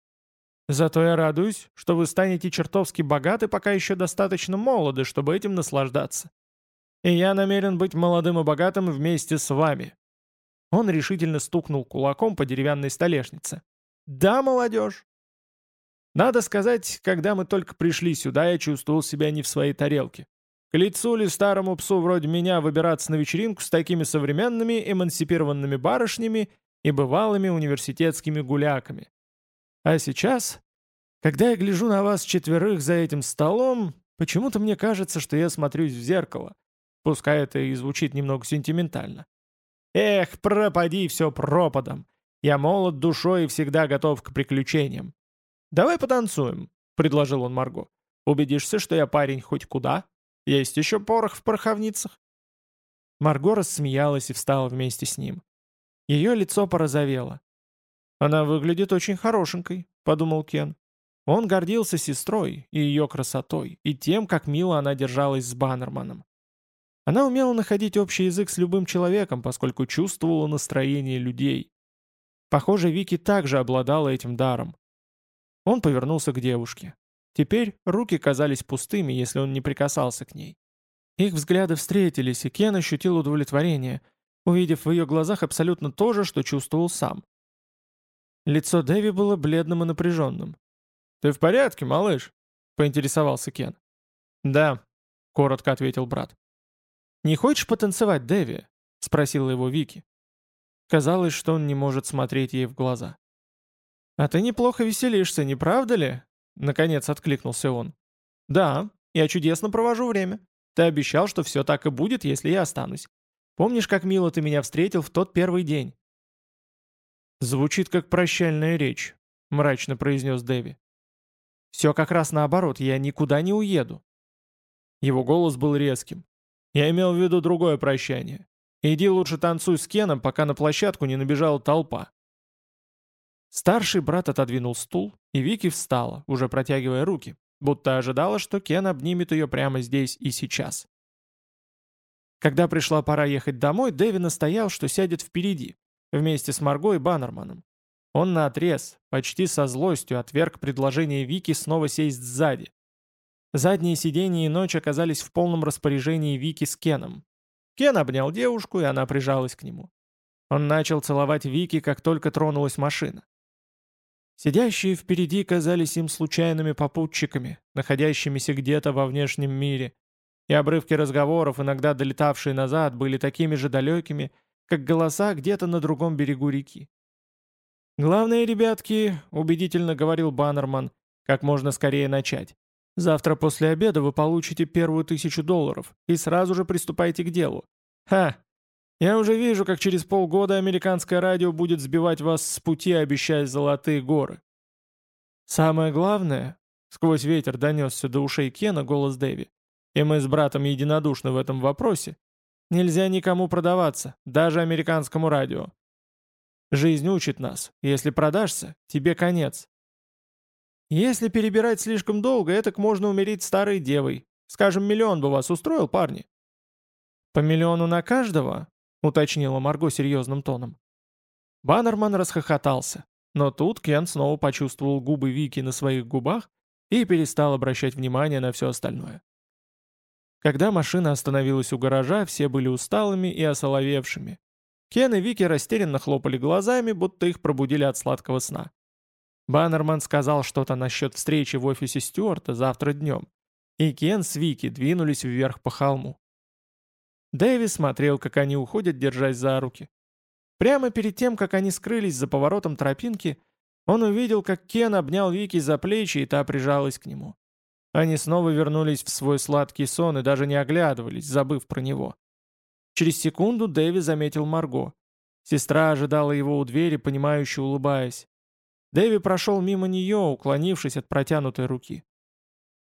Зато я радуюсь, что вы станете чертовски богаты, пока еще достаточно молоды, чтобы этим наслаждаться. И я намерен быть молодым и богатым вместе с вами. Он решительно стукнул кулаком по деревянной столешнице. «Да, молодежь!» Надо сказать, когда мы только пришли сюда, я чувствовал себя не в своей тарелке. К лицу ли старому псу вроде меня выбираться на вечеринку с такими современными эмансипированными барышнями и бывалыми университетскими гуляками. А сейчас, когда я гляжу на вас четверых за этим столом, почему-то мне кажется, что я смотрюсь в зеркало, пускай это и звучит немного сентиментально. Эх, пропади все пропадом. Я молод душой и всегда готов к приключениям. «Давай потанцуем», — предложил он Марго. «Убедишься, что я парень хоть куда? Есть еще порох в пороховницах?» Марго рассмеялась и встала вместе с ним. Ее лицо порозовело. «Она выглядит очень хорошенькой», — подумал Кен. Он гордился сестрой и ее красотой, и тем, как мило она держалась с Баннерманом. Она умела находить общий язык с любым человеком, поскольку чувствовала настроение людей. Похоже, Вики также обладала этим даром. Он повернулся к девушке. Теперь руки казались пустыми, если он не прикасался к ней. Их взгляды встретились, и Кен ощутил удовлетворение, увидев в ее глазах абсолютно то же, что чувствовал сам. Лицо Дэви было бледным и напряженным. «Ты в порядке, малыш?» — поинтересовался Кен. «Да», — коротко ответил брат. «Не хочешь потанцевать, Дэви?» — спросила его Вики. Казалось, что он не может смотреть ей в глаза. «А ты неплохо веселишься, не правда ли?» Наконец откликнулся он. «Да, я чудесно провожу время. Ты обещал, что все так и будет, если я останусь. Помнишь, как мило ты меня встретил в тот первый день?» «Звучит как прощальная речь», — мрачно произнес Дэви. «Все как раз наоборот, я никуда не уеду». Его голос был резким. «Я имел в виду другое прощание. Иди лучше танцуй с Кеном, пока на площадку не набежала толпа. Старший брат отодвинул стул, и Вики встала, уже протягивая руки, будто ожидала, что Кен обнимет ее прямо здесь и сейчас. Когда пришла пора ехать домой, Дэви настоял, что сядет впереди, вместе с Марго и Баннерманом. Он наотрез, почти со злостью, отверг предложение Вики снова сесть сзади. Задние сиденья и ночь оказались в полном распоряжении Вики с Кеном. Кен обнял девушку, и она прижалась к нему. Он начал целовать Вики, как только тронулась машина. Сидящие впереди казались им случайными попутчиками, находящимися где-то во внешнем мире, и обрывки разговоров, иногда долетавшие назад, были такими же далекими, как голоса где-то на другом берегу реки. «Главное, ребятки», — убедительно говорил Баннерман, — «как можно скорее начать. Завтра после обеда вы получите первую тысячу долларов и сразу же приступайте к делу. Ха! Я уже вижу, как через полгода американское радио будет сбивать вас с пути, обещая золотые горы. Самое главное, сквозь ветер донесся до ушей Кена голос Дэви, и мы с братом единодушны в этом вопросе, нельзя никому продаваться, даже американскому радио. Жизнь учит нас, если продашься, тебе конец. Если перебирать слишком долго, этак можно умереть старой девой. Скажем, миллион бы вас устроил, парни? По миллиону на каждого? — уточнила Марго серьезным тоном. Баннерман расхохотался, но тут Кен снова почувствовал губы Вики на своих губах и перестал обращать внимание на все остальное. Когда машина остановилась у гаража, все были усталыми и осоловевшими. Кен и Вики растерянно хлопали глазами, будто их пробудили от сладкого сна. Баннерман сказал что-то насчет встречи в офисе Стюарта завтра днем, и Кен с Вики двинулись вверх по холму. Дэви смотрел, как они уходят, держась за руки. Прямо перед тем, как они скрылись за поворотом тропинки, он увидел, как Кен обнял Вики за плечи, и та прижалась к нему. Они снова вернулись в свой сладкий сон и даже не оглядывались, забыв про него. Через секунду Дэви заметил Марго. Сестра ожидала его у двери, понимающе улыбаясь. Дэви прошел мимо нее, уклонившись от протянутой руки.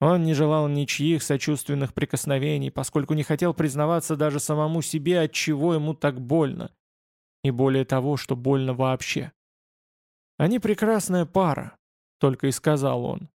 Он не желал ничьих сочувственных прикосновений, поскольку не хотел признаваться даже самому себе, от чего ему так больно. И более того, что больно вообще. «Они прекрасная пара», — только и сказал он.